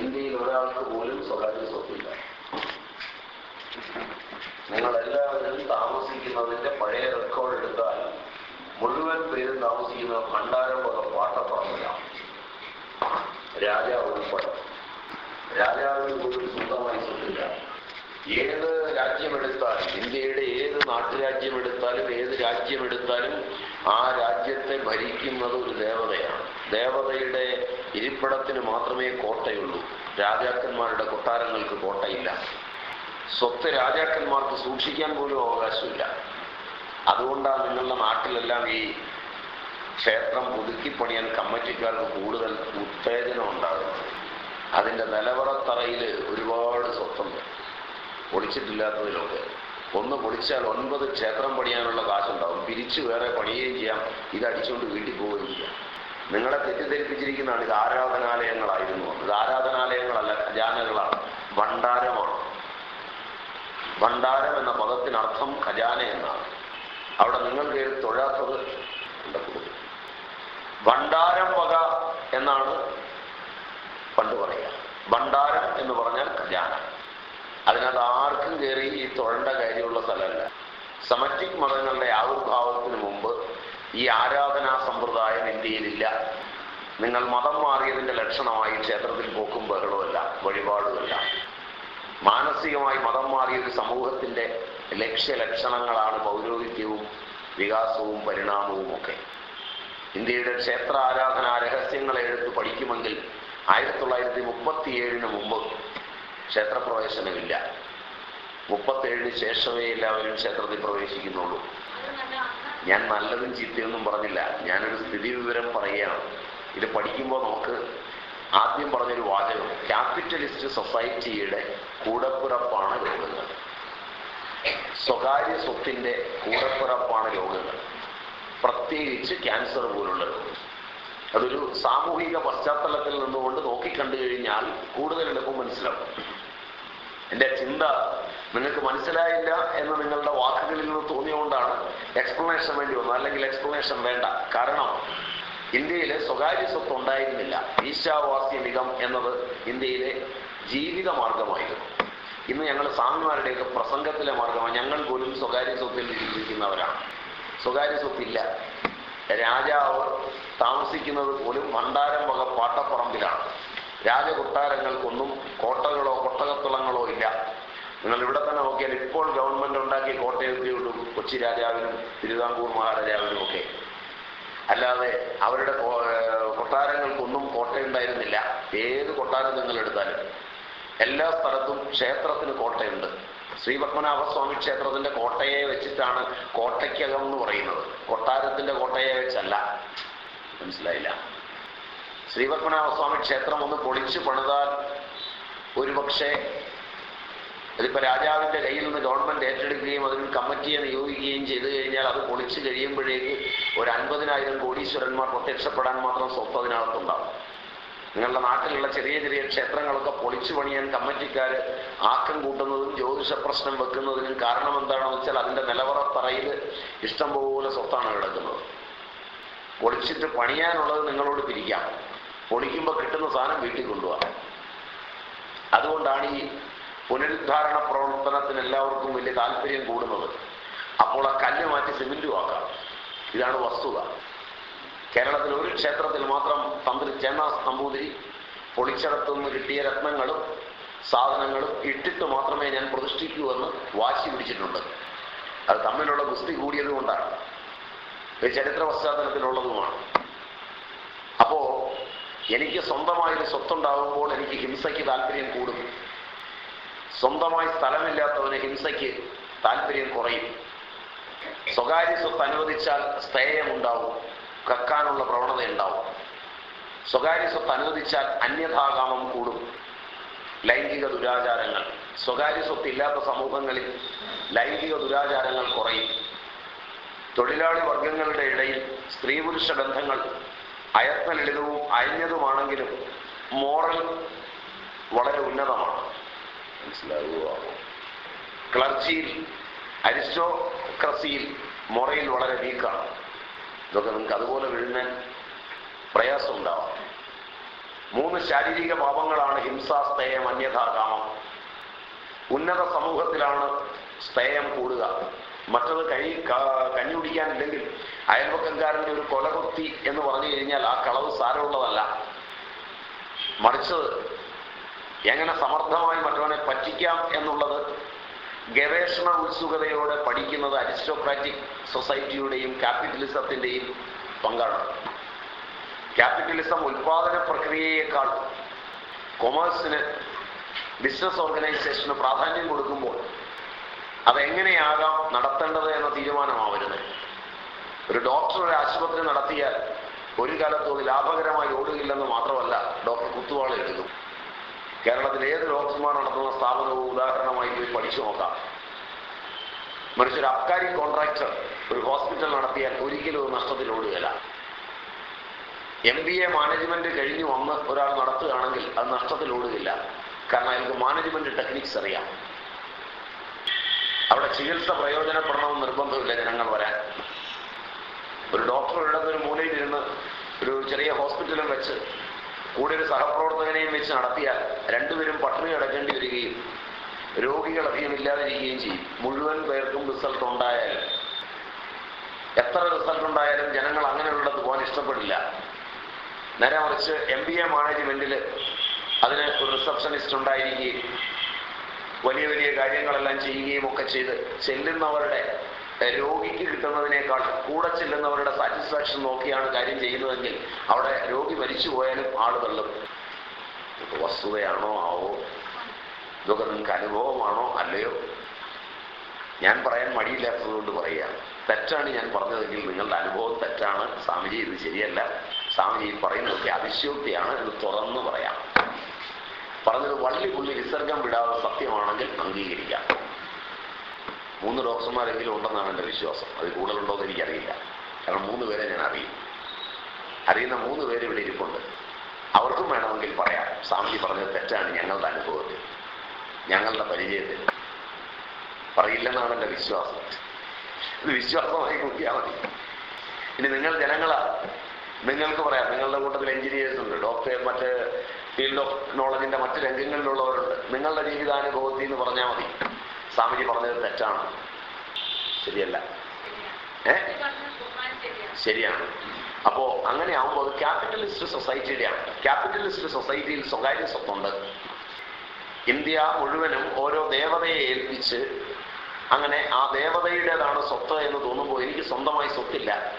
ഇന്ത്യയിൽ ഒരാൾക്ക് പോലും സ്വകാര്യ സ്വത്തില്ല. നിങ്ങളെല്ലാവരും താമസിക്കുന്നതിന്റെ പഴയ റെക്കോർഡ് എടുത്താൽ മുഴുവൻ പേരും താമസിക്കുന്ന ഭണ്ഡാരം വക പാട്ടപ്പറമ്പിലാണ് രാജാവ് ഉൾപ്പെടെ. രാജാവിന് പോലും സ്വന്തമായി സ്വത്തില്ല. ഏത് രാജ്യമെടുത്താലും ഇന്ത്യയുടെ ഏത് നാട്ടുരാജ്യമെടുത്താലും ഏത് രാജ്യമെടുത്താലും ആ രാജ്യത്തെ ഭരിക്കുന്നത് ഒരു ദേവതയാണ്. ദേവതയുടെ ഇരിപ്പിടത്തിന് മാത്രമേ കോട്ടയുള്ളൂ. രാജാക്കന്മാരുടെ കൊട്ടാരങ്ങൾക്ക് കോട്ടയില്ല. സ്വത്ത് രാജാക്കന്മാർക്ക് സൂക്ഷിക്കാൻ പോലും അവകാശമില്ല. അതുകൊണ്ടാണ് നിങ്ങളുടെ നാട്ടിലെല്ലാം ഈ ക്ഷേത്രം പുതുക്കി പണിയാൻ കമ്മിറ്റിക്കാർക്ക് കൂടുതൽ ഉത്തേജനം ഉണ്ടാകുന്നത്. അതിന്റെ നിലവറത്തറയിൽ ഒരുപാട് സ്വത്തുണ്ട്. പൊളിച്ചിട്ടില്ലാത്തതിലൊക്കെ ഒന്ന് പൊളിച്ചാൽ ഒൻപത് ക്ഷേത്രം പണിയാനുള്ള കാശുണ്ടാവും. പിരിച്ചു വേറെ പണിയുകയും ചെയ്യാം. ഇത് അടിച്ചുകൊണ്ട് വീട്ടിൽ പോവുകയും ചെയ്യാം നിങ്ങളെ തെറ്റിദ്ധരിപ്പിച്ചിരിക്കുന്നതാണ് ഇത് ആരാധനാലയങ്ങളായിരുന്നു. ഇത് ആരാധനാലയങ്ങളല്ല ഖജാനകളാണ്. ഭണ്ഡാരമാണ്. ഭണ്ഡാരം എന്ന പദത്തിനർത്ഥം ഖജാന എന്നാണ്. അവിടെ നിങ്ങൾ കയറി തൊഴാത്തത് ഭണ്ഡാരം വക എന്നാണ് പണ്ട് പറയുക. ഭണ്ഡാരം എന്ന് പറഞ്ഞാൽ ഖജാന. അതിനകത്ത് ആർക്കും കയറി ഈ തൊഴേണ്ട കാര്യമുള്ള സ്ഥലമല്ല. സമറ്റിക് മതങ്ങളുടെ ആവിർഭാവത്തിന് മുമ്പ് ഈ ആരാധനാ സമ്പ്രദായം ഇന്ത്യയിലില്ല. നിങ്ങൾ മതം മാറിയതിന്റെ ലക്ഷണമായി ക്ഷേത്രത്തിൽ പോക്കും ബഹളമല്ല വഴിപാടുമല്ല മാനസികമായി മതം മാറിയ ഒരു സമൂഹത്തിന്റെ ലക്ഷ്യ ലക്ഷണങ്ങളാണ് പൗരോഹിത്യവും വികാസവും പരിണാമവും ഒക്കെ. ഇന്ത്യയുടെ ക്ഷേത്ര ആരാധനാ രഹസ്യങ്ങളെ എടുത്ത് പഠിക്കുമെങ്കിൽ ആയിരത്തി തൊള്ളായിരത്തി മുപ്പത്തിയേഴിന് മുമ്പ് ക്ഷേത്രപ്രവേശനമില്ല. മുപ്പത്തേഴിന് ശേഷമേ എല്ലാവരും ക്ഷേത്രത്തിൽ പ്രവേശിക്കുന്നുള്ളൂ. ഞാൻ നല്ലതും ചീത്തയൊന്നും പറഞ്ഞില്ല. ഞാനൊരു സ്ഥിതി വിവരം പറയുകയാണ്. ഇത് പഠിക്കുമ്പോൾ നമുക്ക് ആദ്യം പറഞ്ഞൊരു വാചകം ക്യാപിറ്റലിസ്റ്റ് സൊസൈറ്റിയുടെ കൂടപ്പിറപ്പാണ് രോഗങ്ങൾ. സ്വകാര്യ സ്വത്തിന്റെ കൂടപ്പിറപ്പാണ് രോഗങ്ങൾ. പ്രത്യേകിച്ച് ക്യാൻസർ പോലുള്ള രോഗങ്ങൾ. അതൊരു സാമൂഹിക പശ്ചാത്തലത്തിൽ നിന്നുകൊണ്ട് നോക്കിക്കണ്ടു കഴിഞ്ഞാൽ കൂടുതൽ എളുപ്പം മനസ്സിലാവും. എന്റെ ചിന്ത നിങ്ങൾക്ക് മനസ്സിലായില്ല എന്ന് നിങ്ങളുടെ വാക്കുകളിൽ നിന്ന് തോന്നിയുകൊണ്ടാണ് എക്സ്പ്ലനേഷൻ വേണ്ടി വന്നത്. അല്ലെങ്കിൽ എക്സ്പ്ലനേഷൻ വേണ്ട. കാരണം ഇന്ത്യയിലെ സ്വകാര്യ സ്വത്ത് ഉണ്ടായിരുന്നില്ല. ഈശാവാസ്യ നിഗം എന്നത് ഇന്ത്യയിലെ ജീവിത മാർഗമായിരുന്നു. ഇന്ന് ഞങ്ങൾ സ്വാമിമാരുടെയൊക്കെ പ്രസംഗത്തിലെ മാർഗമാണ്. ഞങ്ങൾ പോലും സ്വകാര്യ സ്വത്തിൽ ജീവിക്കുന്നവരാണ്. സ്വകാര്യ സ്വത്തില്ല. രാജാവ് താമസിക്കുന്നത് പോലും ഭണ്ഡാരം വക പാട്ടപ്പറമ്പിലാണ്. രാജകൊട്ടാരങ്ങൾക്കൊന്നും കോട്ടകളോ കൊട്ടകത്തുളങ്ങളോ ഇല്ല. നിങ്ങൾ ഇവിടെ തന്നെ നോക്കിയാൽ ഇപ്പോൾ ഗവൺമെന്റ് ഉണ്ടാക്കിയ ഉള്ളൂ കൊച്ചി രാജാവിനും തിരുവിതാംകൂർ മഹാരാജാവിനും ഒക്കെ. അല്ലാതെ അവരുടെ കൊട്ടാരങ്ങൾക്കൊന്നും കോട്ടയുണ്ടായിരുന്നില്ല ഏത് കൊട്ടാരം നിങ്ങൾ എടുത്താലും. എല്ലാ സ്ഥലത്തും ക്ഷേത്രത്തിന് കോട്ടയുണ്ട്. ശ്രീപത്മനാഭസ്വാമി ക്ഷേത്രത്തിന്റെ കോട്ടയെ വെച്ചിട്ടാണ് കോട്ടയ്ക്കകം എന്ന് പറയുന്നത്. കൊട്ടാരത്തിന്റെ കോട്ടയെ വെച്ചല്ല. മനസ്സിലായില്ല? ശ്രീപത്മനാഭസ്വാമി ക്ഷേത്രം ഒന്ന് പൊളിച്ചു പണിതാൽ ഒരുപക്ഷെ ഇതിപ്പോ രാജാവിന്റെ കയ്യിൽ നിന്ന് ഗവൺമെന്റ് ഏറ്റെടുക്കുകയും അതിന് കമ്മിറ്റിയെ നിയോഗിക്കുകയും ചെയ്തു കഴിഞ്ഞാൽ അത് പൊളിച്ചു കഴിയുമ്പോഴേക്ക് ഒരു അൻപതിനായിരം കോടീശ്വരന്മാർ പ്രത്യക്ഷപ്പെടാൻ മാത്രം സ്വത്ത് അതിനകത്തുണ്ടാവും നിങ്ങളുടെ നാട്ടിലുള്ള ചെറിയ ചെറിയ ക്ഷേത്രങ്ങളൊക്കെ പൊളിച്ചു പണിയാൻ കമ്മിറ്റിക്കാര് ആക്കം കൂട്ടുന്നതും ജ്യോതിഷ പ്രശ്നം വെക്കുന്നതിനും കാരണം എന്താണെന്ന് വെച്ചാൽ അതിന്റെ നിലവറ തറയിൽ ഇഷ്ടംപോലെ സ്വത്താണ് കിടക്കുന്നത്. പൊളിച്ചിട്ട് പണിയാനുള്ളത് നിങ്ങളോട് പിരിക്കാം. പൊളിക്കുമ്പോൾ കിട്ടുന്ന സാധനം വീട്ടിൽ കൊണ്ടുപോകാം. അതുകൊണ്ടാണ് ഈ പുനരുദ്ധാരണ പ്രവർത്തനത്തിന് എല്ലാവർക്കും വലിയ താല്പര്യം കൂടുന്നത്. അപ്പോൾ ആ കല്ല് മാറ്റി സിമെന്റും ആക്കാം. ഇതാണ് വസ്തുത. കേരളത്തിൽ ഒരു ക്ഷേത്രത്തിൽ മാത്രം തന്ത്രി ചേന്നാസ് നമ്പൂതിരി പൊളിച്ചടത്തു നിന്ന് കിട്ടിയ രത്നങ്ങളും സാധനങ്ങളും ഇട്ടിട്ട് മാത്രമേ ഞാൻ പ്രതിഷ്ഠിക്കൂ എന്ന് വാശി പിടിച്ചിട്ടുണ്ട്. അത് തമ്മിലുള്ള ഗുസ്തി കൂടിയത് കൊണ്ടാണ്. ചരിത്ര പശ്ചാത്തലത്തിലുള്ളതുമാണ്. അപ്പോ എനിക്ക് സ്വന്തമായൊരു സ്വത്തുണ്ടാകുമ്പോൾ എനിക്ക് ഹിംസയ്ക്ക് താല്പര്യം കൂടും. സ്വന്തമായി സ്ഥലമില്ലാത്തവന് ഹിംസയ്ക്ക് താല്പര്യം കുറയും. സ്വകാര്യ സ്വത്ത് അനുവദിച്ചാൽ സ്ഥേയം ഉണ്ടാവും കക്കാനുള്ള പ്രവണത ഉണ്ടാവും സ്വകാര്യ സ്വത്ത് അനുവദിച്ചാൽ അന്യഥാകാമം കൂടും. ലൈംഗിക ദുരാചാരങ്ങൾ. സ്വകാര്യ സ്വത്ത് ഇല്ലാത്ത സമൂഹങ്ങളിൽ ലൈംഗിക ദുരാചാരങ്ങൾ കുറയും. തൊഴിലാളി വർഗങ്ങളുടെ ഇടയിൽ സ്ത്രീ പുരുഷ ബന്ധങ്ങൾ അയത്ന ലളിതവും അയഞ്ഞതുമാണെങ്കിലും മോറൽ വളരെ ഉന്നതമാണ്. മനസ്സിലാകുക ക്ലർച്ചിയിൽ അരിസ്റ്റോക്രസിയിൽ മൊറയിൽ വളരെ വീക്കാണ്. ഇതൊക്കെ നിങ്ങൾക്ക് അതുപോലെ വീഴുന്ന പ്രയാസം ഉണ്ടാവാം മൂന്ന് ശാരീരിക പാപങ്ങളാണ് ഹിംസ സ്തേയം അന്യഥാകാമം. ഉന്നത സമൂഹത്തിലാണ് സ്തേയം കൂടുക. മറ്റത് കൈ കഞ്ഞി കുടിക്കാനില്ലെങ്കിൽ അയൽപക്കംകാരന്റെ ഒരു കൊലകുത്തി എന്ന് പറഞ്ഞു കഴിഞ്ഞാൽ ആ കളവ് സാരമുള്ളതല്ല. മറിച്ച് എങ്ങനെ സമർത്ഥമായി മറ്റവനെ പറ്റിക്കാം എന്നുള്ളത് ഗവേഷണ ഉത്സുകതയോടെ പഠിക്കുന്നത് അരിസ്റ്റോക്രാറ്റിക് സൊസൈറ്റിയുടെയും ക്യാപിറ്റലിസത്തിന്റെയും പങ്കാണ്. ക്യാപിറ്റലിസം ഉൽപാദന പ്രക്രിയയേക്കാൾ കൊമേഴ്സിന് ബിസിനസ് ഓർഗനൈസേഷന് പ്രാധാന്യം കൊടുക്കുമ്പോൾ അതെങ്ങനെയാകാം നടത്തേണ്ടത് എന്ന തീരുമാനമാവരുത്. ഒരു ഡോക്ടർ ഒരു ആശുപത്രി നടത്തിയാൽ ഒരു കാലത്തും അത് ലാഭകരമായി ഓടുകയില്ലെന്ന് മാത്രമല്ല ഡോക്ടർ കുത്തുവാള എടുക്കും കേരളത്തിൽ ഏത് ഡോക്ടർമാർ നടത്തുന്ന സ്ഥാപനവും ഉദാഹരണമായി പോയി പഠിച്ചു നോക്കാം. മനുഷ്യർ അബ്കാരി കോൺട്രാക്ടർ ഒരു ഹോസ്പിറ്റൽ നടത്തിയാൽ ഒരിക്കലും ഒരു നഷ്ടത്തിൽ ഓടുകയില്ല. എം ബി എ മാനേജ്മെന്റ് കഴിഞ്ഞു വന്ന് ഒരാൾ നടത്തുകയാണെങ്കിൽ അത് നഷ്ടത്തിൽ ഓടുകയില്ല. കാരണം അയാൾക്ക് മാനേജ്മെന്റ് ടെക്നിക്സ് അറിയാം. അവിടെ ചികിത്സ പ്രയോജനപ്പെടണമെന്ന് നിർബന്ധമില്ല ജനങ്ങൾ വരാൻ. ഒരു ഡോക്ടർ ഇടത്ത് ഒരു മൂലയിലിരുന്ന് ഒരു ചെറിയ ഹോസ്പിറ്റലും വെച്ച് കൂടെ ഒരു സഹപ്രവർത്തകനെയും വെച്ച് നടത്തിയാൽ രണ്ടുപേരും പട്ടിണി കിടക്കേണ്ടി വരികയും രോഗികൾ അധികം ഇല്ലാതിരിക്കുകയും ചെയ്യും. മുഴുവൻ പേർക്കും റിസൾട്ട് ഉണ്ടായാലും. എത്ര റിസൾട്ട് ഉണ്ടായാലും ജനങ്ങൾ അങ്ങനെയുള്ളത് പോകാൻ ഇഷ്ടപ്പെടില്ല. നേരെ മറിച്ച് എം ബി എ മാനേജ്മെന്റിൽ അതിന് ഒരു റിസപ്ഷനിസ്റ്റ് ഉണ്ടായിരിക്കുകയും വലിയ വലിയ കാര്യങ്ങളെല്ലാം ചെയ്യുകയും ഒക്കെ ചെയ്ത് ചെല്ലുന്നവരുടെ രോഗിക്ക് കിട്ടുന്നതിനേക്കാൾ കൂടെ ചെല്ലുന്നവരുടെ സാറ്റിസ്ഫാക്ഷൻ നോക്കിയാണ് കാര്യം ചെയ്യുന്നതെങ്കിൽ അവിടെ രോഗി മരിച്ചു പോയാലും ആൾ തള്ളും. വസ്തുതയാണോ? ആവോ? ഇതൊക്കെ നിങ്ങൾക്ക് അനുഭവമാണോ? അല്ലയോ? ഞാൻ പറയാൻ മടിയില്ലാത്തത് കൊണ്ട് പറയുക തെറ്റാണ് ഞാൻ പറഞ്ഞതെങ്കിൽ നിങ്ങളുടെ അനുഭവം തെറ്റാണ്. സ്വാമിജി ഇത് ശരിയല്ല. സ്വാമിജി പറയുന്നതൊക്കെ അതിശയോക്തിയാണ് എന്ന് തുറന്നു പറയാം. പറഞ്ഞത് വള്ളി പുള്ളി വിസർഗം വിടാതെ സത്യമാണെങ്കിൽ അംഗീകരിക്കാം. മൂന്ന് ഡോക്ടർമാരെങ്കിലും ഉണ്ടെന്നാണ് എന്റെ വിശ്വാസം. അത് കൂടുതലുണ്ടോ എന്ന് എനിക്കറിയില്ല. കാരണം മൂന്ന് പേരെ ഞാൻ അറിയും. അറിയുന്ന മൂന്ന് പേര് ഇവിടെ ഇരിപ്പുണ്ട്. അവർക്കും വേണമെങ്കിൽ പറയാം. സ്വാമിജി പറഞ്ഞത് തെറ്റാണ് ഞങ്ങളുടെ അനുഭവത്തിൽ. ഞങ്ങളുടെ പരിചയത്തിൽ. പറയില്ലെന്നാണ് എന്റെ വിശ്വാസം. ഇത് വിശ്വാസമായി നോക്കിയാൽ മതി. ഇനി നിങ്ങൾ ജനങ്ങളാ നിങ്ങൾക്ക് പറയാം. നിങ്ങളുടെ കൂട്ടത്തിൽ എഞ്ചിനീയേഴ്സ് ഉണ്ട്. ഡോക്ടർ മറ്റ് ഫീൽഡ് ഓഫ് നോളജിന്റെ മറ്റ് രംഗങ്ങളിലുള്ളവരുണ്ട്. നിങ്ങളുടെ ജീവിതാനുഭവത്തിൽ എന്ന് പറഞ്ഞാൽ മതി. സ്വാമിജി പറഞ്ഞത് തെറ്റാണ്. ശരിയല്ല. ഏ? ശരിയാണ്. അപ്പോ അങ്ങനെ ആവുമ്പോൾ അത് ക്യാപിറ്റലിസ്റ്റ് സൊസൈറ്റിയുടെയാണ് ക്യാപിറ്റലിസ്റ്റ് സൊസൈറ്റിയിൽ സ്വകാര്യ സ്വത്തുണ്ട്. ഇന്ത്യ മുഴുവനും ഓരോ ദേവതയെ ഏൽപ്പിച്ച് അങ്ങനെ ആ ദേവതയുടേതാണ് സ്വത്ത് എന്ന് തോന്നുമ്പോൾ എനിക്ക് സ്വന്തമായി സ്വത്തില്ല.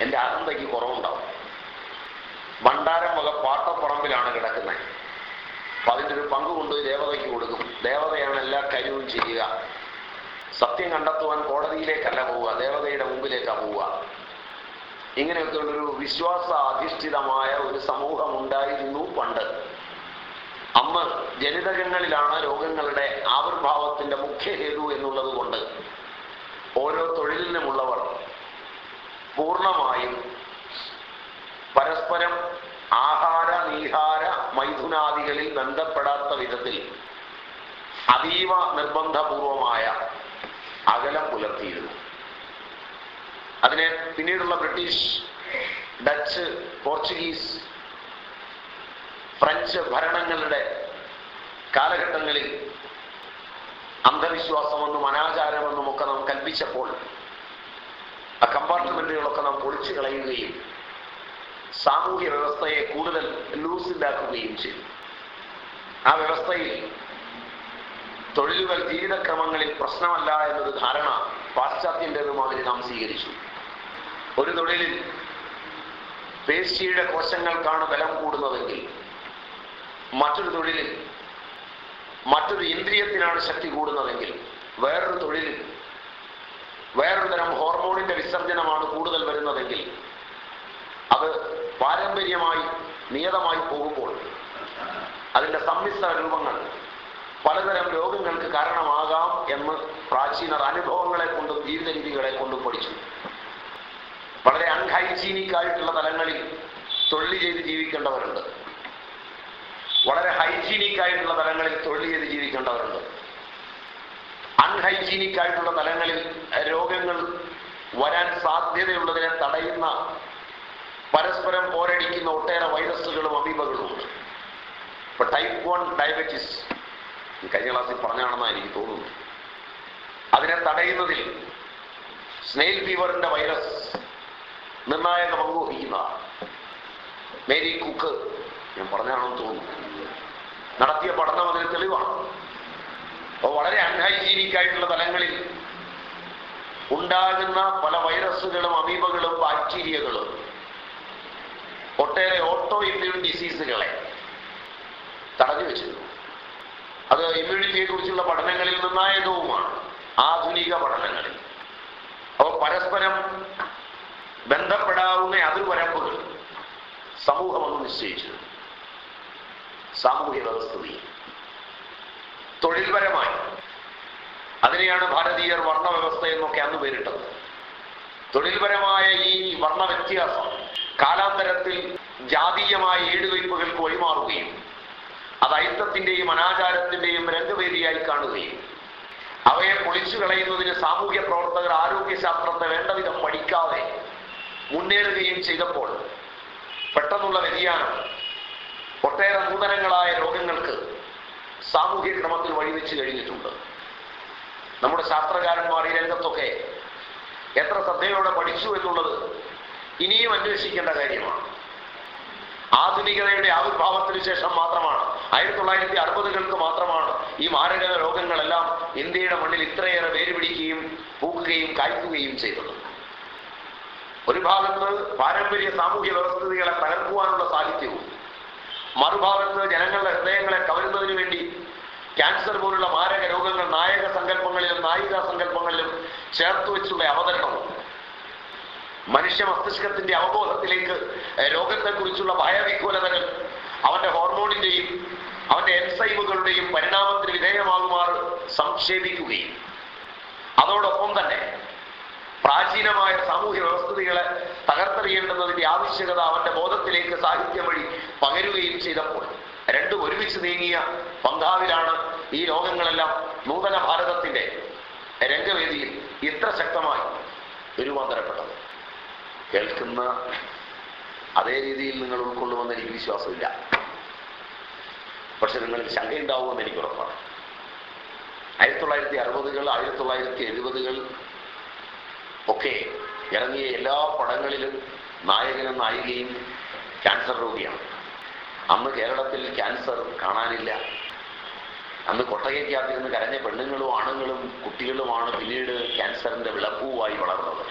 എന്റെ അഹന്തയ്ക്ക് കുറവുണ്ടാവും. ഭണ്ഡാരം വക പാട്ടപ്പറമ്പിലാണ് കിടക്കുന്നത്. അപ്പൊ അതിന്റെ ഒരു പങ്ക് കൊണ്ടുപോയി ദേവതയ്ക്ക് കൊടുക്കും. ദേവതയാണ് എല്ലാ കാര്യവും ചെയ്യുക. സത്യം കണ്ടെത്തുവാൻ കോടതിയിലേക്കല്ല പോവുക ദേവതയുടെ മുമ്പിലേക്കാണ് പോവുക. ഇങ്ങനെയൊക്കെയുള്ളൊരു വിശ്വാസ അധിഷ്ഠിതമായ ഒരു സമൂഹം ഉണ്ടായിരുന്നു പണ്ട്. അമ്മ ജനിതകങ്ങളിലാണ് രോഗങ്ങളുടെ ആവിർഭാവത്തിന്റെ മുഖ്യ ഹേതു എന്നുള്ളത് കൊണ്ട് ഓരോ തൊഴിലിനുമുള്ളവർ പൂർണമായും പരസ്പരം ആഹാര നീഹാര മൈഥുനാദികളിൽ ബന്ധപ്പെടാത്ത വിധത്തിൽ അതീവ നിർബന്ധപൂർവമായ അകലം പുലർത്തിയിരുന്നു. അതിനെ പിന്നീടുള്ള ബ്രിട്ടീഷ് ഡച്ച് പോർച്ചുഗീസ് ഫ്രഞ്ച് ഭരണങ്ങളുടെ കാലഘട്ടങ്ങളിൽ അന്ധവിശ്വാസമെന്നും അനാചാരമെന്നും ഒക്കെ നാം കൽപ്പിച്ചപ്പോൾ ആ കമ്പാർട്ട്മെന്റുകളൊക്കെ നാം പൊളിച്ചു കളയുകയും സാമൂഹ്യ വ്യവസ്ഥയെ കൂടുതൽ ലൂസിലാക്കുകയും ചെയ്തു. ആ വ്യവസ്ഥയിൽ തൊഴിലുകൾ ജീവിതക്രമങ്ങളിൽ പ്രശ്നമല്ല എന്നൊരു ധാരണ പാശ്ചാത്യന്റെത് മാതിരി നാം സ്വീകരിച്ചു. ഒരു തൊഴിലിൽ പേശിയുടെ കോശങ്ങൾക്കാണ് ബലം കൂടുന്നതെങ്കിൽ മറ്റൊരു തൊഴിലിൽ മറ്റൊരു ഇന്ദ്രിയത്തിനാണ് ശക്തി കൂടുന്നതെങ്കിൽ വേറൊരു തൊഴിലിൽ വേറൊരു തരം ഹോർമോണിന്റെ വിസർജനമാണ് കൂടുതൽ വരുന്നതെങ്കിൽ അത് പാരമ്പര്യമായി നിയതമായി പോകുമ്പോൾ അതിന്റെ സമ്മിശ്ര രൂപങ്ങൾ പലതരം രോഗങ്ങൾക്ക് കാരണമാകാം എന്ന് പ്രാചീനർ അനുഭവങ്ങളെ കൊണ്ടും ജീവിത രീതികളെ കൊണ്ടും പഠിച്ചു. വളരെ അൺഹൈജീനിക് ആയിട്ടുള്ള തലങ്ങളിൽ തൊഴിൽ ചെയ്ത് ജീവിക്കേണ്ടവരുണ്ട്. വളരെ ഹൈജീനിക് ആയിട്ടുള്ള തലങ്ങളിൽ തൊഴിൽ ചെയ്ത് ജീവിക്കേണ്ടവരുണ്ട്. അൺഹൈജീനിക് ആയിട്ടുള്ള തലങ്ങളിൽ രോഗങ്ങൾ വരാൻ സാധ്യതയുള്ളതിനെ തടയുന്ന പരസ്പരം പോരടിക്കുന്ന ഒട്ടേറെ വൈറസുകളും അമീബകളും ഉണ്ട്. ഇപ്പൊ ടൈപ്പ് വൺ ഡയബറ്റിസ് കഴിഞ്ഞ ക്ലാസ്സിൽ പറഞ്ഞാണെന്നാണ് എനിക്ക് തോന്നുന്നത്. അതിനെ തടയുന്നതിൽ സ്നെയിൽ ഫീവറിന്റെ വൈറസ് നിർണായക പങ്ക് വഹിക്കുന്നതാണ്. മേരി കുക്ക് ഞാൻ പറഞ്ഞാണെന്ന് തോന്നുന്നു. നടത്തിയ പഠനം അതിന് തെളിവാണ്. അപ്പോൾ വളരെ അൺഹൈജീനിക് ആയിട്ടുള്ള തലങ്ങളിൽ ഉണ്ടാകുന്ന പല വൈറസുകളും അമീബകളും ബാക്ടീരിയകളും ഒട്ടേറെ ഓട്ടോ ഇമ്മ്യൂൺ ഡിസീസുകളെ തടഞ്ഞു വെച്ചിരുന്നു. അത് ഇമ്മ്യൂണിറ്റിയെ കുറിച്ചുള്ള പഠനങ്ങളിൽ നിർണായകവുമാണ് ആധുനിക പഠനങ്ങളിൽ. അപ്പോൾ പരസ്പരം ബന്ധപ്പെടാവുന്ന അതിർവരമ്പുകൾ സമൂഹമെന്ന് നിശ്ചയിച്ചു സാമൂഹ്യ വ്യവസ്ഥിതി തൊഴിൽപരമായി. അതിനെയാണ് ഭാരതീയർ വർണവ്യവസ്ഥ എന്നൊക്കെ അന്ന് പേരിട്ടത്. തൊഴിൽപരമായ ഈ വർണ വ്യത്യാസം കാലാന്തരത്തിൽ ജാതീയമായ ഈടുവയ്പ്പുകൾക്ക് വഴിമാറുകയും അത് അയിത്തത്തിന്റെയും അനാചാരത്തിന്റെയും രംഗവേദിയായി കാണുകയും അവയെ പൊളിച്ചു കളയുന്നതിന് സാമൂഹ്യ പ്രവർത്തകർ ആരോഗ്യശാസ്ത്രത്തെ വേണ്ട വിധം പഠിക്കാതെ മുന്നേറുകയും ചെയ്തപ്പോൾ പെട്ടെന്നുള്ള വ്യതിയാനം ഒട്ടേറെ നൂതനങ്ങളായ രോഗങ്ങൾക്ക് സാമൂഹ്യ ക്രമത്തിൽ വഴിവെച്ച് കഴിഞ്ഞിട്ടുണ്ട്. നമ്മുടെ ശാസ്ത്രകാരന്മാർ ഈ രംഗത്തൊക്കെ എത്ര ശ്രദ്ധയോടെ പഠിച്ചു എന്നുള്ളത് ഇനിയും അന്വേഷിക്കേണ്ട കാര്യമാണ്. ആധുനികതയുടെ ആവിർഭാവത്തിന് ശേഷം മാത്രമാണ് ആയിരത്തി തൊള്ളായിരത്തി അറുപതുകൾക്ക് മാത്രമാണ് ഈ മാരക രോഗങ്ങളെല്ലാം ഇന്ത്യയുടെ മണ്ണിൽ ഇത്രയേറെ വേര് പിടിക്കുകയും പൂക്കുകയും കായ്ക്കുകയും ചെയ്തത്. ഒരു ഭാഗത്ത് പാരമ്പര്യ സാമൂഹ്യ വ്യവസ്ഥിതികളെ തകർക്കുവാനുള്ള സാഹിത്യവും മറുഭാഗത്ത് ജനങ്ങളുടെ ഹൃദയങ്ങളെ കവരുന്നതിന് വേണ്ടി ക്യാൻസർ പോലുള്ള മാരക രോഗങ്ങൾ നായക സങ്കല്പങ്ങളിലും നായിക സങ്കല്പങ്ങളിലും ചേർത്ത് വെച്ചുള്ള അവതരണവും മനുഷ്യ മസ്തിഷ്കത്തിന്റെ അവബോധത്തിലേക്ക് രോഗത്തെക്കുറിച്ചുള്ള ഭയവിഹുലതകൾ അവന്റെ ഹോർമോണിന്റെയും അവന്റെ എൻസൈമുകളുടെയും പരിണാമത്തിന് വിധേയമാകുമാർ സംക്ഷേപിക്കുകയും അതോടൊപ്പം തന്നെ പ്രാചീനമായ സാമൂഹ്യ വ്യവസ്ഥിതികളെ തകർത്തെറിയേണ്ടുന്നതിന്റെ ആവശ്യകത അവന്റെ ബോധത്തിലേക്ക് സാഹിത്യം വഴി പകരുകയും ചെയ്തപ്പോൾ രണ്ടും ഒരുമിച്ച് നീങ്ങിയ പങ്കാവിലാണ് ഈ ലോകങ്ങളെല്ലാം നൂതന ഭാരതത്തിന്റെ രംഗവേദിയിൽ ഇത്ര ശക്തമായി രൂപാന്തരപ്പെട്ടത്. കേൾക്കുന്ന അതേ രീതിയിൽ നിങ്ങൾ ഉൾക്കൊള്ളുമെന്ന് എനിക്ക് വിശ്വാസമില്ല. പക്ഷെ നിങ്ങളിൽ ശങ്കയുണ്ടാവുമെന്ന് എനിക്ക് ഉറപ്പാണ്. ആയിരത്തി തൊള്ളായിരത്തി അറുപതുകൾ ആയിരത്തി തൊള്ളായിരത്തി എഴുപതുകൾ ഒക്കെ ഇറങ്ങിയ എല്ലാ പടങ്ങളിലും നായകനും നായികയും ക്യാൻസർ രോഗിയാണ്. അന്ന് കേരളത്തിൽ ക്യാൻസർ കാണാനില്ല. അന്ന് കൊട്ടകയ്ക്കകത്തിരുന്ന് കരഞ്ഞ പെണ്ണുങ്ങളും ആണുങ്ങളും കുട്ടികളുമാണ് പിന്നീട് ക്യാൻസറിന്റെ വിളപ്പൂവായി വളർന്നത്.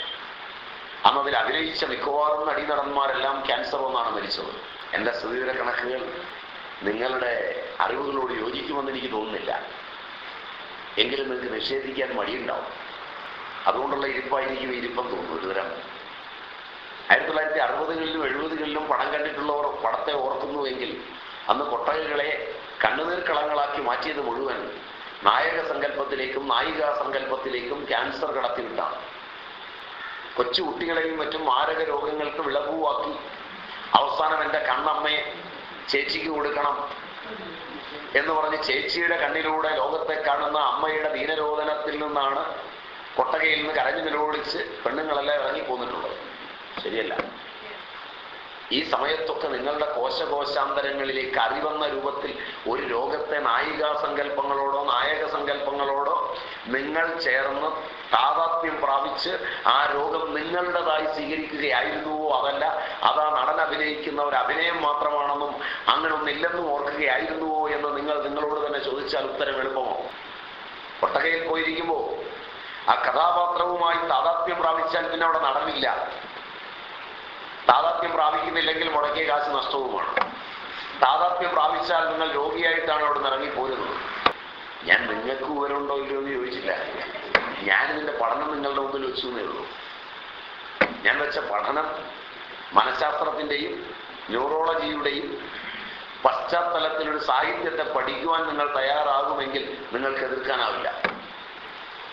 അന്ന് അതിൽ അഭിനയിച്ച മിക്കവാറും നടീനടന്മാരെല്ലാം ക്യാൻസർ ഒന്നാണ് മരിച്ചത്. എന്റെ സ്ഥിതിവിര കണക്കുകൾ നിങ്ങളുടെ അറിവുകളോട് യോജിക്കുമെന്ന് എനിക്ക് തോന്നുന്നില്ല. എങ്കിലും നിങ്ങൾക്ക് നിഷേധിക്കാൻ മടിയുണ്ടാവും. അതുകൊണ്ടുള്ള ഇരിപ്പായിരിക്കും ഇരിപ്പം തോന്നുന്നു. ഒരുതരം ആയിരത്തി തൊള്ളായിരത്തി അറുപതുകളിലും എഴുപതുകളിലും പണം കണ്ടിട്ടുള്ളവർ പടത്തെ ഓർക്കുന്നുവെങ്കിൽ അന്ന് കൊട്ടകകളെ കണ്ണുനീർ കളങ്ങളാക്കി മാറ്റിയത് മുഴുവൻ നായക സങ്കല്പത്തിലേക്കും നായിക സങ്കല്പത്തിലേക്കും ക്യാൻസർ കടത്തിവിട്ടാണ് കൊച്ചു കുട്ടികളെയും മറ്റും മാരക രോഗങ്ങൾക്ക് വിളവുവാക്കി അവസാനം എന്റെ കണ്ണമ്മയെ ചേച്ചിക്ക് കൊടുക്കണം എന്ന് പറഞ്ഞ് ചേച്ചിയുടെ കണ്ണിലൂടെ ലോകത്തെ കാണുന്ന അമ്മയുടെ ദീനരോധനത്തിൽ നിന്നാണ് കൊട്ടകയിൽ നിന്ന് കരഞ്ഞു നിലവിളിച്ച് പെണ്ണുങ്ങളെല്ലാം ഇറങ്ങി പോന്നിട്ടുള്ളത്. ശരിയല്ല. ഈ സമയത്തൊക്കെ നിങ്ങളുടെ കോശകോശാന്തരങ്ങളിലേക്ക് അറിവന്ന രൂപത്തിൽ ഒരു രോഗത്തെ നായികാ സങ്കല്പങ്ങളോടോ നായക സങ്കല്പങ്ങളോടോ നിങ്ങൾ ചേർന്ന് താതാത്മ്യം പ്രാപിച്ച് ആ രോഗം നിങ്ങളുടേതായി സ്വീകരിക്കുകയായിരുന്നുവോ? അതല്ല അതാ നടൻ അഭിനയിക്കുന്ന ഒരു അഭിനയം മാത്രമാണെന്നും അങ്ങനെ ഒന്നില്ലെന്നും ഓർക്കുകയായിരുന്നുവോ എന്ന് നിങ്ങൾ നിങ്ങളോട് തന്നെ ചോദിച്ചാൽ ഉത്തരം എളുപ്പമോ ഒട്ടകയിൽ പോയിരിക്കുമ്പോൾ ആ കഥാപാത്രവുമായി താതാത്മ്യം പ്രാപിച്ചാൽ പിന്നെ അവിടെ നടനില്ല താതാത്മ്യം പ്രാപിക്കുന്നില്ലെങ്കിൽ മുടക്കിയ കാശ് നഷ്ടവുമാണ്. താതാത്മ്യം പ്രാപിച്ചാൽ നിങ്ങൾ രോഗിയായിട്ടാണ് അവിടെ നിന്ന് പോരുന്നത് ഞാൻ നിങ്ങൾക്ക് വിവരമുണ്ടോ ഇല്ലയോ എന്ന് ചോദിച്ചില്ല. ഞാൻ ഇതിന്റെ പഠനം നിങ്ങളുടെ മുമ്പിൽ വെച്ചു എന്നേ ഉള്ളൂ. ഞാൻ വെച്ച പഠനം മനഃശാസ്ത്രത്തിന്റെയും ന്യൂറോളജിയുടെയും പശ്ചാത്തലത്തിലൊരു സാഹിത്യത്തെ പഠിക്കുവാൻ നിങ്ങൾ തയ്യാറാകുമെങ്കിൽ നിങ്ങൾക്ക് എതിർക്കാനാവില്ല.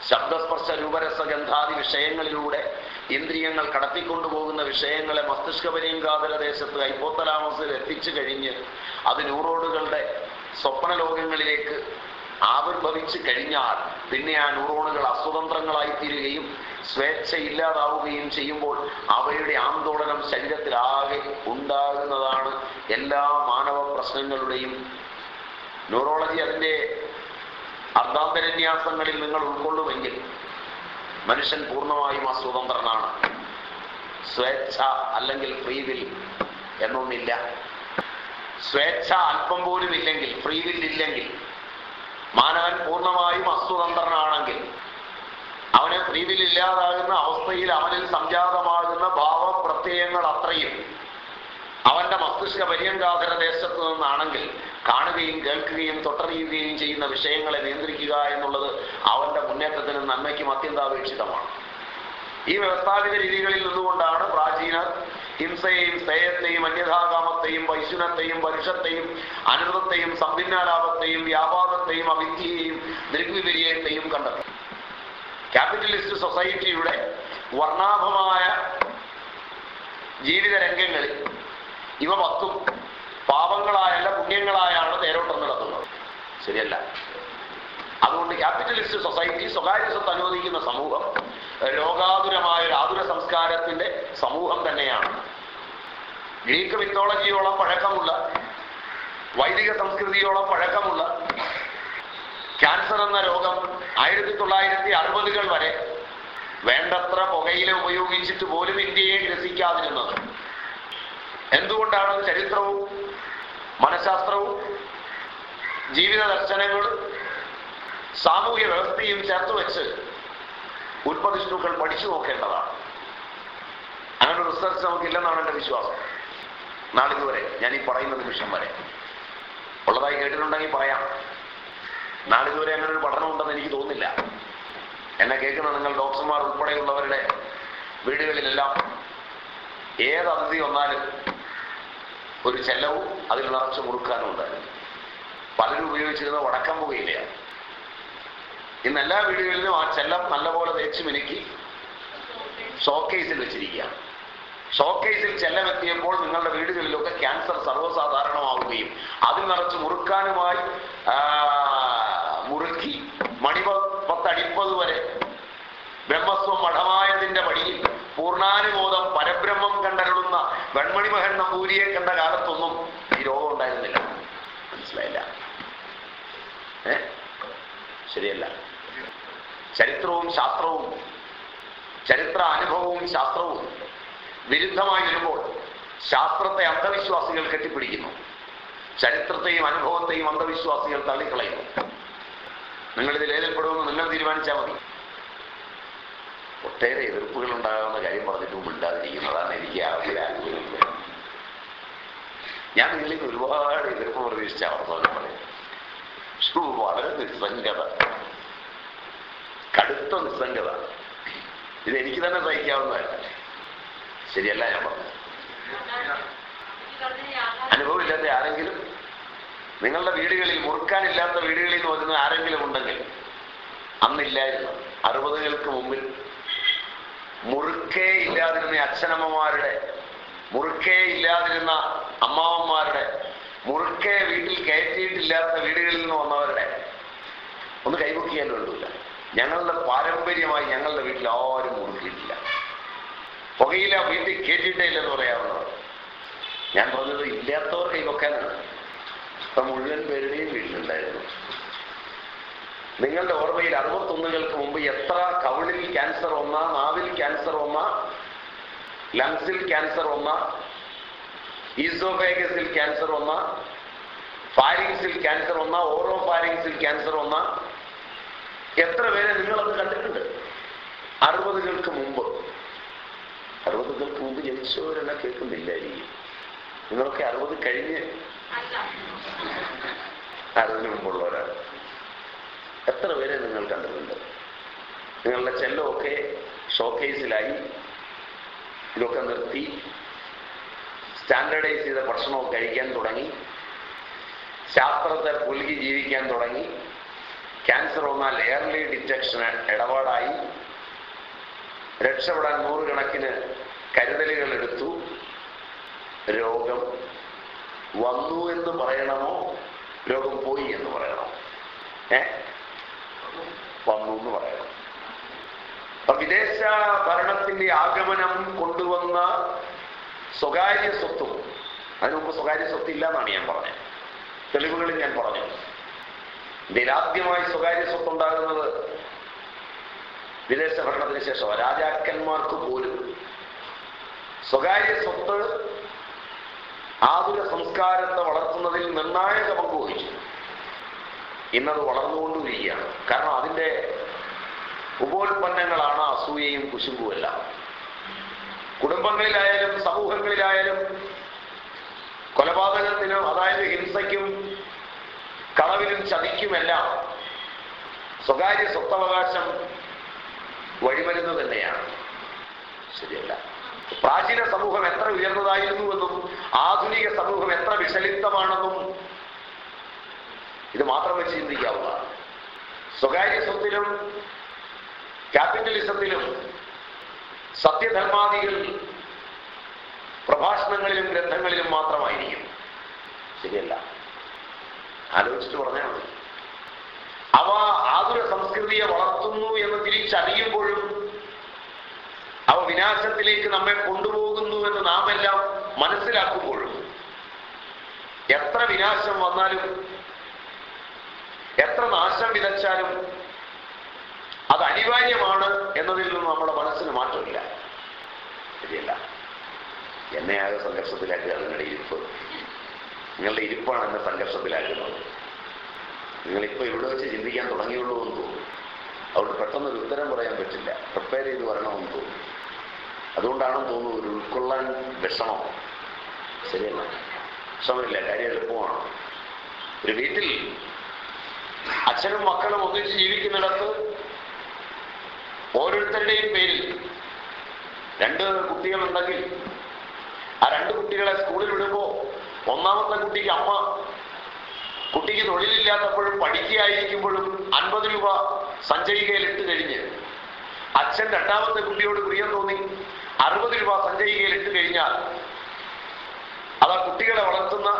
ശബ്ദസ്പർശ രൂപരസ ഗന്ധാദി വിഷയങ്ങളിലൂടെ ഇന്ദ്രിയങ്ങൾ കടത്തിക്കൊണ്ടുപോകുന്ന വിഷയങ്ങളെ മസ്തിഷ്കപരിയും ദേശത്ത് ഹൈപ്പോത്തലാമസിൽ എത്തിച്ചു കഴിഞ്ഞ് അത് ന്യൂറോണുകളുടെ സ്വപ്ന ലോകങ്ങളിലേക്ക് ആവിർഭവിച്ചു കഴിഞ്ഞാൽ പിന്നെ ആ ന്യൂറോണുകൾ അസ്വതന്ത്രങ്ങളായി തീരുകയും സ്വേച്ഛ ഇല്ലാതാവുകയും ചെയ്യുമ്പോൾ അവയുടെ ആന്തോളനം ശരീരത്തിലാകെ ഉണ്ടാകുന്നതാണ് എല്ലാ മാനവ പ്രശ്നങ്ങളുടെയും ന്യൂറോളജി അതിന്റെ അർദ്ധാന്തരന്യാസങ്ങളിൽ നിങ്ങൾ ഉൾക്കൊള്ളുമെങ്കിൽ മനുഷ്യൻ പൂർണമായും അസ്വതന്ത്രനാണ്. സ്വേച്ഛ അല്ലെങ്കിൽ ഫ്രീ വിൽ എന്നൊന്നില്ല. സ്വേച്ഛ അല്പം പോലും ഇല്ലെങ്കിൽ ഫ്രീ വിൽ ഇല്ലെങ്കിൽ മാനവൻ പൂർണമായും അസ്വതന്ത്രനാണെങ്കിൽ അവന് ഫ്രീ വിൽ ഇല്ലാതാകുന്ന അവസ്ഥയിൽ അവനിൽ സംജാതമാകുന്ന ഭാവപ്രത്യയങ്ങൾ അത്രയും അവന്റെ മസ്തിഷ്ക പര്യങ്കാധര ദേശത്ത് നിന്നാണെങ്കിൽ കാണുകയും കേൾക്കുകയും തൊട്ടറിയുകയും ചെയ്യുന്ന വിഷയങ്ങളെ നിയന്ത്രിക്കുക എന്നുള്ളത് അവന്റെ മുന്നേറ്റത്തിനും നന്മയ്ക്കും അത്യന്താപേക്ഷിതമാണ്. ഈ വ്യവസ്ഥാപിത രീതികളിൽ നിന്നുകൊണ്ടാണ് പ്രാചീനർ ഹിംസയെയും സ്നേഹത്തെയും അന്യഥാകാമത്തെയും വൈശുനത്തെയും പരുഷത്തെയും അനൃതത്തെയും സമ്പിന്നാലാപത്തെയും വ്യാപാരത്തെയും അവിദ്യയെയും ദൃഗ്വിപര്യത്തെയും കണ്ടത് ക്യാപിറ്റലിസ്റ്റ് സൊസൈറ്റിയുടെ വർണാഭമായ ജീവിത രംഗങ്ങളിൽ ഇവ പത്തും പാപങ്ങളായല്ല പുണ്യങ്ങളായാണ് നേരോട്ടം നടത്തുന്നത്. ശരിയല്ല. അതുകൊണ്ട് ക്യാപിറ്റലിസ്റ്റ് സൊസൈറ്റി സ്വകാര്യ സ്വത്ത് അനുവദിക്കുന്ന സമൂഹം രോഗാതുരമായ ഒരു ആതുര സംസ്കാരത്തിന്റെ സമൂഹം തന്നെയാണ്. ഗ്രീക്ക് മിത്തോളജിയോളം പഴക്കമുള്ള വൈദിക സംസ്കൃതിയോളം പഴക്കമുള്ള ക്യാൻസർ എന്ന രോഗം ആയിരത്തി തൊള്ളായിരത്തി അറുപതുകൾ വരെ വേണ്ടത്ര പുകയില ഉപയോഗിച്ചിട്ട് പോലും ഇന്ത്യയെ ഗ്രസിക്കാതിരുന്നത് എന്തുകൊണ്ടാണ് ചരിത്രവും മനഃശാസ്ത്രവും ജീവിത ദർശനങ്ങളും സാമൂഹ്യ വ്യവസ്ഥയും ചേർത്ത് വെച്ച് ഉൽപ്പതിഷ്ണുക്കൾ പഠിച്ചു നോക്കേണ്ടതാണ്? അങ്ങനെ റിസർച്ച് നമുക്കില്ലെന്നാണ് എന്റെ വിശ്വാസം. നാളിതുവരെ ഞാൻ ഈ പറയുന്ന നിമിഷം വരെ. ഉള്ളതായി കേട്ടിട്ടുണ്ടെങ്കിൽ പറയാം. നാളിതുവരെ അങ്ങനെ ഒരു പഠനം ഉണ്ടെന്ന് എനിക്ക് തോന്നുന്നില്ല. എന്നെ കേൾക്കുന്ന നിങ്ങൾ ഡോക്ടർമാർ ഉൾപ്പെടെയുള്ളവരുടെ വീടുകളിലെല്ലാം ഏത് അതിഥി വന്നാലും ഒരു ചെല്ലവും അതിനുള്ള നിറച്ച് മുറുക്കാനും ഉണ്ടായിരുന്നു. പലരും ഉപയോഗിച്ചിരുന്ന വടക്കം പുകയിലയാണ് ഇന്ന് എല്ലാ വീടുകളിലും ആ ചെല്ലം നല്ലപോലെ തേച്ച് മിനുക്കി ഷോക്കേസിൽ വെച്ചിരിക്കുകയാണ്. ഷോക്കേസിൽ ചെല്ലം എത്തിയപ്പോൾ നിങ്ങളുടെ വീടുകളിലൊക്കെ ക്യാൻസർ സർവസാധാരണമാവുകയും അതിൽ നിറച്ച് മുറുക്കാനുമായി മുറുക്കി മണിപ പത്തടിപ്പത് വരെ ബ്രഹ്മസ്വം മഠമായതിന്റെ വഴിയിൽ പൂർണാനുബോധം പരബ്രഹ്മം കണ്ടരുളുന്ന വെൺമണി മഹൻ നമ്പൂരിയെ കണ്ട കാലത്തൊന്നും ഈ രോഗം ഉണ്ടായിരുന്നില്ല. മനസ്സിലായില്ല? ഏ? ശരിയല്ല. ചരിത്രവും ശാസ്ത്രവും ചരിത്ര അനുഭവവും ശാസ്ത്രവും വിരുദ്ധമായി വരുമ്പോൾ ശാസ്ത്രത്തെ അന്ധവിശ്വാസികൾ കെട്ടിപ്പിടിക്കുന്നു. ചരിത്രത്തെയും അനുഭവത്തെയും അന്ധവിശ്വാസികൾ തള്ളിക്കളയുന്നു. നിങ്ങളിതിൽ ഏതിൽപ്പെടുമെന്ന് നിങ്ങൾ തീരുമാനിച്ചാൽ മതി. ഒട്ടേറെ എതിർപ്പുകൾ ഉണ്ടാകാവുന്ന കാര്യം പറഞ്ഞിട്ടും മിണ്ടാതിരിക്കുന്നതാണ് എനിക്ക് ആഗ്രഹം ഞാൻ നിങ്ങളിൽ ഒരുപാട് എതിർപ്പ് പ്രതീക്ഷിച്ച വർത്തമാനം പറയും. വളരെ നിസ്സംഗത. കടുത്ത നിസ്സംഗത. ഇത് എനിക്ക് തന്നെ സഹിക്കാവുന്നതല്ല. ശരിയല്ല ഞാൻ പറഞ്ഞു അനുഭവമില്ലാത്ത ആരെങ്കിലും നിങ്ങളുടെ വീടുകളിൽ മുറുക്കാനില്ലാത്ത വീടുകളിൽ വരുന്ന ആരെങ്കിലും ഉണ്ടെങ്കിൽ അന്നില്ലായിരുന്നു. അറുപതുകൾക്ക് മുമ്പിൽ മുറുക്കേ ഇല്ലാതിരുന്ന അച്ഛനമ്മമാരുടെ മുറുക്കേ ഇല്ലാതിരുന്ന അമ്മാവന്മാരുടെ മുറുക്കേ വീട്ടിൽ കയറ്റിയിട്ടില്ലാത്ത വീടുകളിൽ നിന്ന് വന്നവരുടെ ഒന്ന് കൈപൊക്കിയാലും ഉള്ളൂല്ല ഞങ്ങളുടെ പാരമ്പര്യമായി ഞങ്ങളുടെ വീട്ടിൽ ആരും മുറുക്കിയിട്ടില്ല. പുകയില വീട്ടിൽ കയറ്റിയിട്ടേ ഇല്ലെന്ന് പറയാവുന്നത് ഞാൻ പറഞ്ഞത് ഇല്ലാത്തവർ കൈവക്കാനാണ് ഇപ്പൊ മുഴുവൻ പേരുടെയും വീട്ടിലുണ്ടായിരുന്നു. നിങ്ങളുടെ ഓർമ്മയിൽ അറുപത്തൊന്നുകൾക്ക് മുമ്പ് എത്ര കവിളിൽ ക്യാൻസർ ഒന്ന നാവിൽ ക്യാൻസർ ഒന്ന ലങ്സിൽ ക്യാൻസർ ഒന്ന ഈസോഫേഗസിൽ ക്യാൻസർ ഒന്ന ഫാരിങ്സിൽ ക്യാൻസർ ഒന്ന ഓരോ ഫാരിങ്സിൽ ക്യാൻസർ ഒന്ന എത്ര പേരെ നിങ്ങളത് കണ്ടിട്ടുണ്ട്? അറുപതുകൾക്ക് മുമ്പ്. അറുപതുകൾക്ക് മുമ്പ് ജനിച്ചവരെന്നെ കേൾക്കുന്നില്ലായിരിക്കും നിങ്ങളൊക്കെ അറുപത് കഴിഞ്ഞ്. അറുപതിന് മുമ്പുള്ളവരാണ്. എത്ര പേരെ നിങ്ങൾ കണ്ടിട്ടുണ്ട്? നിങ്ങളുടെ ചെല്ലമൊക്കെ ഷോക്കേസിലായി ഇതൊക്കെ നിർത്തി സ്റ്റാൻഡേർഡൈസ് ചെയ്ത ഭക്ഷണമൊക്കെ കഴിക്കാൻ തുടങ്ങി ശാസ്ത്രത്തെ പുലുകി ജീവിക്കാൻ തുടങ്ങി ക്യാൻസർ വന്നാൽ എയർലി ഡിറ്റക്ഷൻ ഇടപാടായി രക്ഷപ്പെടാൻ നൂറുകണക്കിന് കരുതലുകൾ എടുത്തു രോഗം വന്നു എന്ന് പറയണമോ? രോഗം പോയി എന്ന് പറയണമോ? ഏ? വന്നു എന്ന് പറയാം. അപ്പൊ വിദേശ ഭരണത്തിന്റെ ആഗമനം കൊണ്ടുവന്ന സ്വകാര്യ സ്വത്തും അതിനു മുമ്പ് സ്വകാര്യ സ്വത്ത് ഇല്ല എന്നാണ് ഞാൻ പറഞ്ഞത്. തെളിവുകളിൽ ഞാൻ പറഞ്ഞു. ഇന്ത്യയിൽ സ്വകാര്യ സ്വത്ത് ഉണ്ടാകുന്നത് വിദേശ ഭരണത്തിന് ശേഷം രാജാക്കന്മാർക്ക് പോലും സ്വകാര്യ സ്വത്ത് ആതുര സംസ്കാരത്തെ വളർത്തുന്നതിൽ നിർണായക പങ്ക് വഹിച്ചു. ഇന്നത് വളർന്നുകൊണ്ടിരിക്കുകയാണ് കാരണം അതിന്റെ ഉപോൽപ്പന്നങ്ങളാണ് അസൂയയും കുശുമ്പും എല്ലാം കുടുംബങ്ങളിലായാലും സമൂഹങ്ങളിലായാലും കൊലപാതകത്തിനും അതായത് ഹിംസയ്ക്കും കളവിനും ചതിക്കുമെല്ലാം സ്വകാര്യ സ്വത്തവകാശം വഴിമരുന്ന് തന്നെയാണ്. ശരിയല്ല. പ്രാചീന സമൂഹം എത്ര ഉയർന്നതായിരുന്നുവെന്നും ആധുനിക സമൂഹം എത്ര വിഷലിപ്തമാണെന്നും ഇത് മാത്രമേ ചിന്തിക്കാവുക സ്വകാര്യ സ്വത്തിലും ക്യാപിറ്റലിസത്തിലും സത്യധർമാദികൾ പ്രഭാഷണങ്ങളിലും ഗ്രന്ഥങ്ങളിലും മാത്രമായിരിക്കും. ശരിയല്ല. ആലോചിച്ചിട്ട് പറഞ്ഞാൽ മതി. അവ ആതുര സംസ്കൃതിയെ വളർത്തുന്നു എന്ന് തിരിച്ചറിയുമ്പോഴും അവ വിനാശത്തിലേക്ക് നമ്മെ കൊണ്ടുപോകുന്നു എന്ന് നാം എല്ലാം മനസ്സിലാക്കുമ്പോഴും എത്ര വിനാശം വന്നാലും എത്ര നാശം വിതച്ചാലും അത് അനിവാര്യമാണ് എന്നതിൽ നിന്ന് നമ്മുടെ മനസ്സിന് മാറ്റമില്ല. ശരിയല്ല. എന്നെ ആകെ സംഘർഷത്തിലാക്കുക നിങ്ങളുടെ ഇരിപ്പ്. നിങ്ങളുടെ ഇരിപ്പാണ് എന്നെ സംഘർഷത്തിലാക്കുന്നത്. നിങ്ങളിപ്പോൾ ഇവിടെ വെച്ച് ചിന്തിക്കാൻ തുടങ്ങിയുള്ളൂ എന്ന് തോന്നുന്നു. പെട്ടെന്ന് പെട്ടെന്നൊരു ഉത്തരം പറയാൻ പറ്റില്ല. പ്രിപ്പയർ ചെയ്ത് വരണമെന്ന് തോന്നുന്നു. അതുകൊണ്ടാണെന്ന് തോന്നുന്നു ഒരു ഉൾക്കൊള്ളാൻ വിഷമം. ശരിയല്ല. വിഷമമില്ല. കാര്യം എളുപ്പമാണ്. ഒരു വീട്ടിൽ അച്ഛനും മക്കളും ഒന്നിച്ച് ജീവിക്കുന്നിടത്ത് ഓരോരുത്തരുടെയും പേരിൽ രണ്ട് കുട്ടികളുണ്ടെങ്കിൽ ആ രണ്ട് കുട്ടികളെ സ്കൂളിൽ വിടുമ്പോൾ ഒന്നാമത്തെ കുട്ടിക്ക് അമ്മ കുട്ടിക്ക് തൊഴിലില്ലാത്തപ്പോഴും പഠിക്കുകയായിരിക്കുമ്പോഴും അൻപത് രൂപ സഞ്ചയികയിൽ ഇട്ട് കഴിഞ്ഞ് അച്ഛൻ രണ്ടാമത്തെ കുട്ടിയോട് പ്രിയം തോന്നി അറുപത് രൂപ സഞ്ചയികയിൽ ഇട്ട് കഴിഞ്ഞാൽ അത് ആ കുട്ടികളെ വളർത്തുന്ന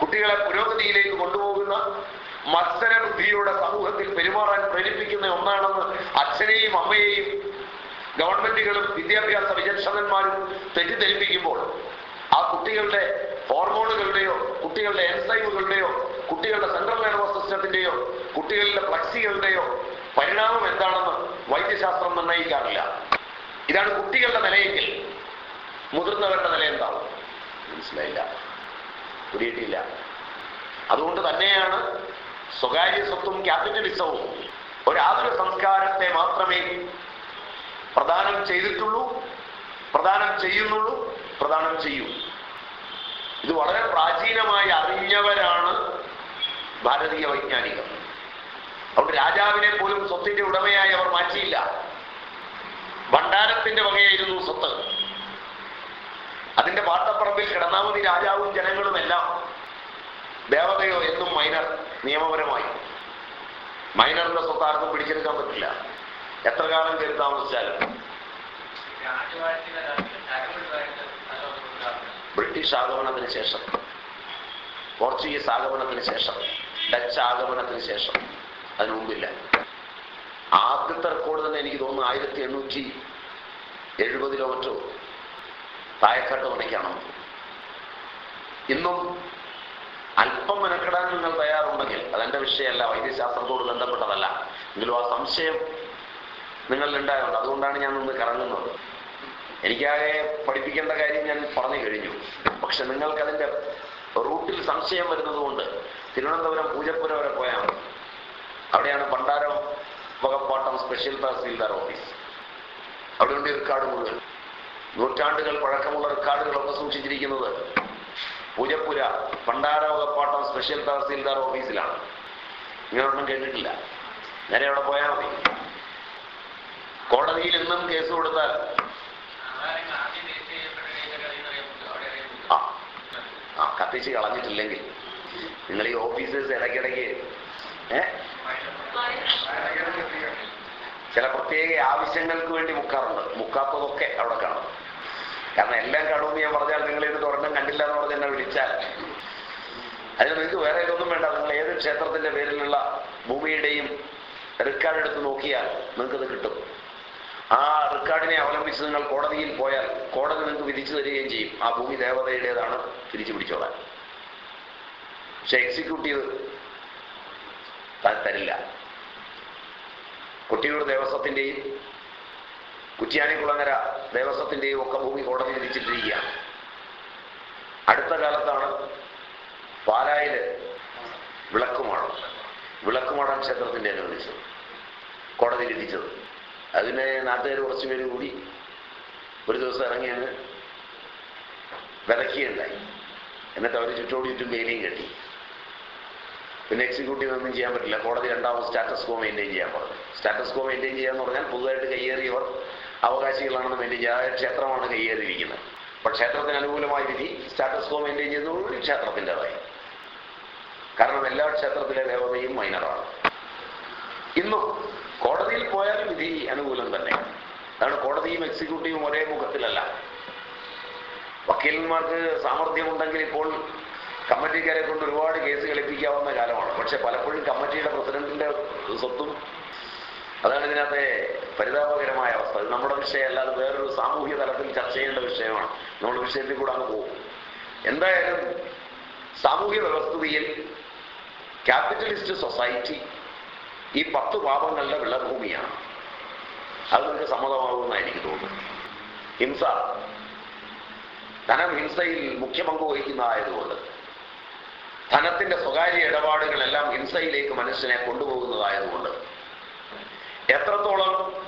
കുട്ടികളെ പുരോഗതിയിലേക്ക് കൊണ്ടുപോകുന്ന മത്സര ബുദ്ധിയുടെ സമൂഹത്തിൽ പെരുമാറാൻ പ്രേരിപ്പിക്കുന്ന ഒന്നാണെന്ന് അച്ഛനെയും അമ്മയെയും ഗവൺമെന്റുകളും വിദ്യാഭ്യാസ വിചക്ഷണന്മാരും തെറ്റിദ്ധരിപ്പിക്കുമ്പോൾ ആ കുട്ടികളുടെ ഹോർമോണുകളുടെയോ കുട്ടികളുടെ എൻസൈമുകളുടെയോ കുട്ടികളുടെ സെൻട്രൽ നെർവസ് സിസ്റ്റത്തിന്റെയോ കുട്ടികളുടെ ഫ്ലക്സികളുടെയോ പരിണാമം എന്താണെന്ന് വൈദ്യശാസ്ത്രം നിർണയിക്കാറില്ല. ഇതാണ് കുട്ടികളുടെ നിലയെങ്കിൽ മുതിർന്നവരുടെ നില എന്താണ് മനസ്സിലായില്ല. പിടിയിട്ടില്ല. അതുകൊണ്ട് തന്നെയാണ് സ്വകാര്യ സ്വത്തും ക്യാപിറ്റലിസവും ഒരാതുര സംസ്കാരത്തെ മാത്രമേ പ്രദാനം ചെയ്തിട്ടുള്ളൂ പ്രദാനം ചെയ്യുന്നുള്ളൂ പ്രദാനം ചെയ്യൂ. ഇത് വളരെ പ്രാചീനമായി അറിഞ്ഞവരാണ് ഭാരതീയ വൈജ്ഞാനികർ അതുകൊണ്ട് രാജാവിനെ പോലും സ്വത്തിന്റെ ഉടമയായി അവർ മാറ്റിയില്ല. ഭണ്ഡാരത്തിന്റെ വകയായിരുന്നു സ്വത്ത്. അതിന്റെ വാട്ടപ്പറമ്പിൽ കിടന്നാമതി രാജാവും ജനങ്ങളും എല്ലാം. ദേവതയോ എന്നും മൈനർ നിയമപരമായി. മൈനറിന്റെ സ്വത്ത് ആർക്കും പിടിച്ചെടുക്കാൻ പറ്റില്ല. എത്ര കാലം കയറി താമസിച്ചാലും. ബ്രിട്ടീഷ് ആഗമനത്തിന് ശേഷം. പോർച്ചുഗീസ് ആഗമനത്തിന് ശേഷം. ഡച്ച് ആഗമനത്തിന് ശേഷം. അതിനു മുമ്പില്ല. ആദ്യത്തെ റെക്കോർഡ് തന്നെ എനിക്ക് തോന്നുന്നു ആയിരത്തി എണ്ണൂറ്റി എഴുപതിലോ മറ്റോ തായക്കാട്ട് മണിക്കാണ് ഇന്നും അല്പം മെനക്കെടാൻ നിങ്ങൾ തയ്യാറുണ്ടെങ്കിൽ അതെന്റെ വിഷയമല്ല വൈദ്യശാസ്ത്രത്തോട് ബന്ധപ്പെട്ടതല്ല എങ്കിലും ആ സംശയം നിങ്ങളിൽ നിങ്ങളിലുണ്ടായുണ്ട് അതുകൊണ്ടാണ് ഞാൻ നിന്ന് കറങ്ങുന്നത്. എനിക്കാകെ പഠിപ്പിക്കേണ്ട കാര്യം ഞാൻ പറഞ്ഞു കഴിഞ്ഞു. പക്ഷെ നിങ്ങൾക്ക് അതിന്റെ റൂട്ടിൽ സംശയം വരുന്നത് കൊണ്ട് തിരുവനന്തപുരം പൂജപ്പുര വരെ പോയാൽ അവിടെയാണ് പണ്ടാരം വകപ്പാട്ടം സ്പെഷ്യൽ തഹസീൽദാർ ഓഫീസ്. അവിടെയുണ്ട് റെക്കാർഡ് മുഴുവൻ. നൂറ്റാണ്ടുകൾ പഴക്കമുള്ള റെക്കാർഡുകളൊക്കെ സൂക്ഷിച്ചിരിക്കുന്നത് പൂജപ്പുര പണ്ടാരോഗപ്പാട്ടം സ്പെഷ്യൽ തഹസീൽദാർ ഓഫീസിലാണ്. ഇങ്ങനൊന്നും കേട്ടിട്ടില്ല. നേരെ അവിടെ പോയാൽ മതി. കോടതിയിൽ ഇന്നും കേസ് കൊടുത്താൽ ആ കത്തിച്ച് കളഞ്ഞിട്ടില്ലെങ്കിൽ നിങ്ങൾ ഈ ഓഫീസേഴ്സ് ഇടയ്ക്കിടയ്ക്ക് ചില പ്രത്യേക ആവശ്യങ്ങൾക്ക് വേണ്ടി മുക്കാറുണ്ട്. മുക്കാത്തതൊക്കെ അവിടെ കാണും. കാരണം എല്ലാം കാണുമെന്ന് ഞാൻ പറഞ്ഞാൽ നിങ്ങൾ ഇത് തുറന്നും കണ്ടില്ല എന്ന് പറഞ്ഞ് എന്നെ വിളിച്ചാൽ. അതിന് നിങ്ങൾക്ക് വേറെ ഇതൊന്നും വേണ്ട. നിങ്ങൾ ഏത് ക്ഷേത്രത്തിന്റെ പേരിലുള്ള ഭൂമിയുടെയും റെക്കാർഡ് എടുത്ത് നോക്കിയാൽ നിങ്ങൾക്കത് കിട്ടും. ആ റെക്കാർഡിനെ അവലംബിച്ച് നിങ്ങൾ കോടതിയിൽ പോയാൽ കോടതി നിങ്ങൾക്ക് വിധിച്ചു തരികയും ചെയ്യും. ആ ഭൂമി ദേവതയുടേതാണ് തിരിച്ചു പിടിച്ചോളാൻ. പക്ഷെ എക്സിക്യൂട്ടീവ് തരില്ല. കുട്ടിയൂർ ദേവസ്വത്തിന്റെയും കുറ്റ്യാനിക്കുളങ്ങര ദേവസ്വത്തിന്റെയും ഒക്കെ ഭൂമി കോടതി വിധിച്ചിട്ടിരിക്കുകയാണ് അടുത്ത കാലത്താണ് പാലായിൽ വിളക്കുമാണ് വിളക്കുമാടം ക്ഷേത്രത്തിന്റെ അനുവദിച്ചത് കോടതി വിധിച്ചത്. അതിനെ നാട്ടുകാർ കുറച്ചു പേര് കൂടി ഒരു ദിവസം ഇറങ്ങി അങ്ങ് വിതയ്ക്കുകയുണ്ടായി എന്നിട്ട് അവർ ചുറ്റോടി ചുറ്റും വേലിയും കെട്ടി. പിന്നെ എക്സിക്യൂട്ടീവ് ഒന്നും ചെയ്യാൻ പറ്റില്ല. കോടതി രണ്ടാമത് സ്റ്റാറ്റസ് കോ മെയിന്റെയിൻ ചെയ്യാൻ പറഞ്ഞു. സ്റ്റാറ്റസ് കോ മെയിന്റെയിൻ ചെയ്യാന്ന് പറഞ്ഞാൽ പുതുതായിട്ട് കയ്യേറിയവർ അവകാശികളാണെന്ന് അതായത് ക്ഷേത്രമാണ് കൈയേറിയിരിക്കുന്നത്. അപ്പോൾ ക്ഷേത്രത്തിന് അനുകൂലമായ വിധി സ്റ്റാറ്റസ് കോ മെയിന്റെയിൻ ഒരു ക്ഷേത്രത്തിന്റെതായി. കാരണം എല്ലാ ക്ഷേത്രത്തിലെ ദേവതയും മൈനറാണ് ഇന്നും കോടതിയിൽ പോയാലും വിധി അനുകൂലം തന്നെ. അതാണ് കോടതിയും എക്സിക്യൂട്ടീവും ഒരേ മുഖത്തിലല്ല. വക്കീലന്മാർക്ക് സാമർഥ്യമുണ്ടെങ്കിൽ ഇപ്പോൾ കമ്മിറ്റിക്കാരെ കൊണ്ട് ഒരുപാട് കേസ് കളിപ്പിക്കാവുന്ന കാലമാണ്. പക്ഷെ പലപ്പോഴും കമ്മിറ്റിയുടെ പ്രസിഡന്റിന്റെ സ്വത്തും അതാണ് ഇതിനകത്തെ പരിതാപകരമായ അവസ്ഥ. അത് നമ്മുടെ വിഷയമല്ല അത് വേറൊരു സാമൂഹ്യ തലത്തിൽ ചർച്ച ചെയ്യേണ്ട വിഷയമാണ്. നമ്മൾ വിഷയത്തിൽ കൂടെ അങ്ങ് പോകും. എന്തായാലും സാമൂഹ്യ വ്യവസ്ഥിതിയിൽ ക്യാപിറ്റലിസ്റ്റ് സൊസൈറ്റി ഈ പത്ത് പാപങ്ങളുടെ വിളഭൂമിയാണ് അത് നമുക്ക് സമ്മതമാകുമെന്നാണ് എനിക്ക് തോന്നുന്നത്. ഹിംസ. ധനം ഹിംസയിൽ മുഖ്യ പങ്ക് വഹിക്കുന്നതായതുകൊണ്ട് ധനത്തിന്റെ സ്വകാര്യ ഇടപാടുകളെല്ലാം ഹിംസയിലേക്ക് മനുഷ്യനെ കൊണ്ടുപോകുന്നതായതുകൊണ്ട് എത്രത്തോളം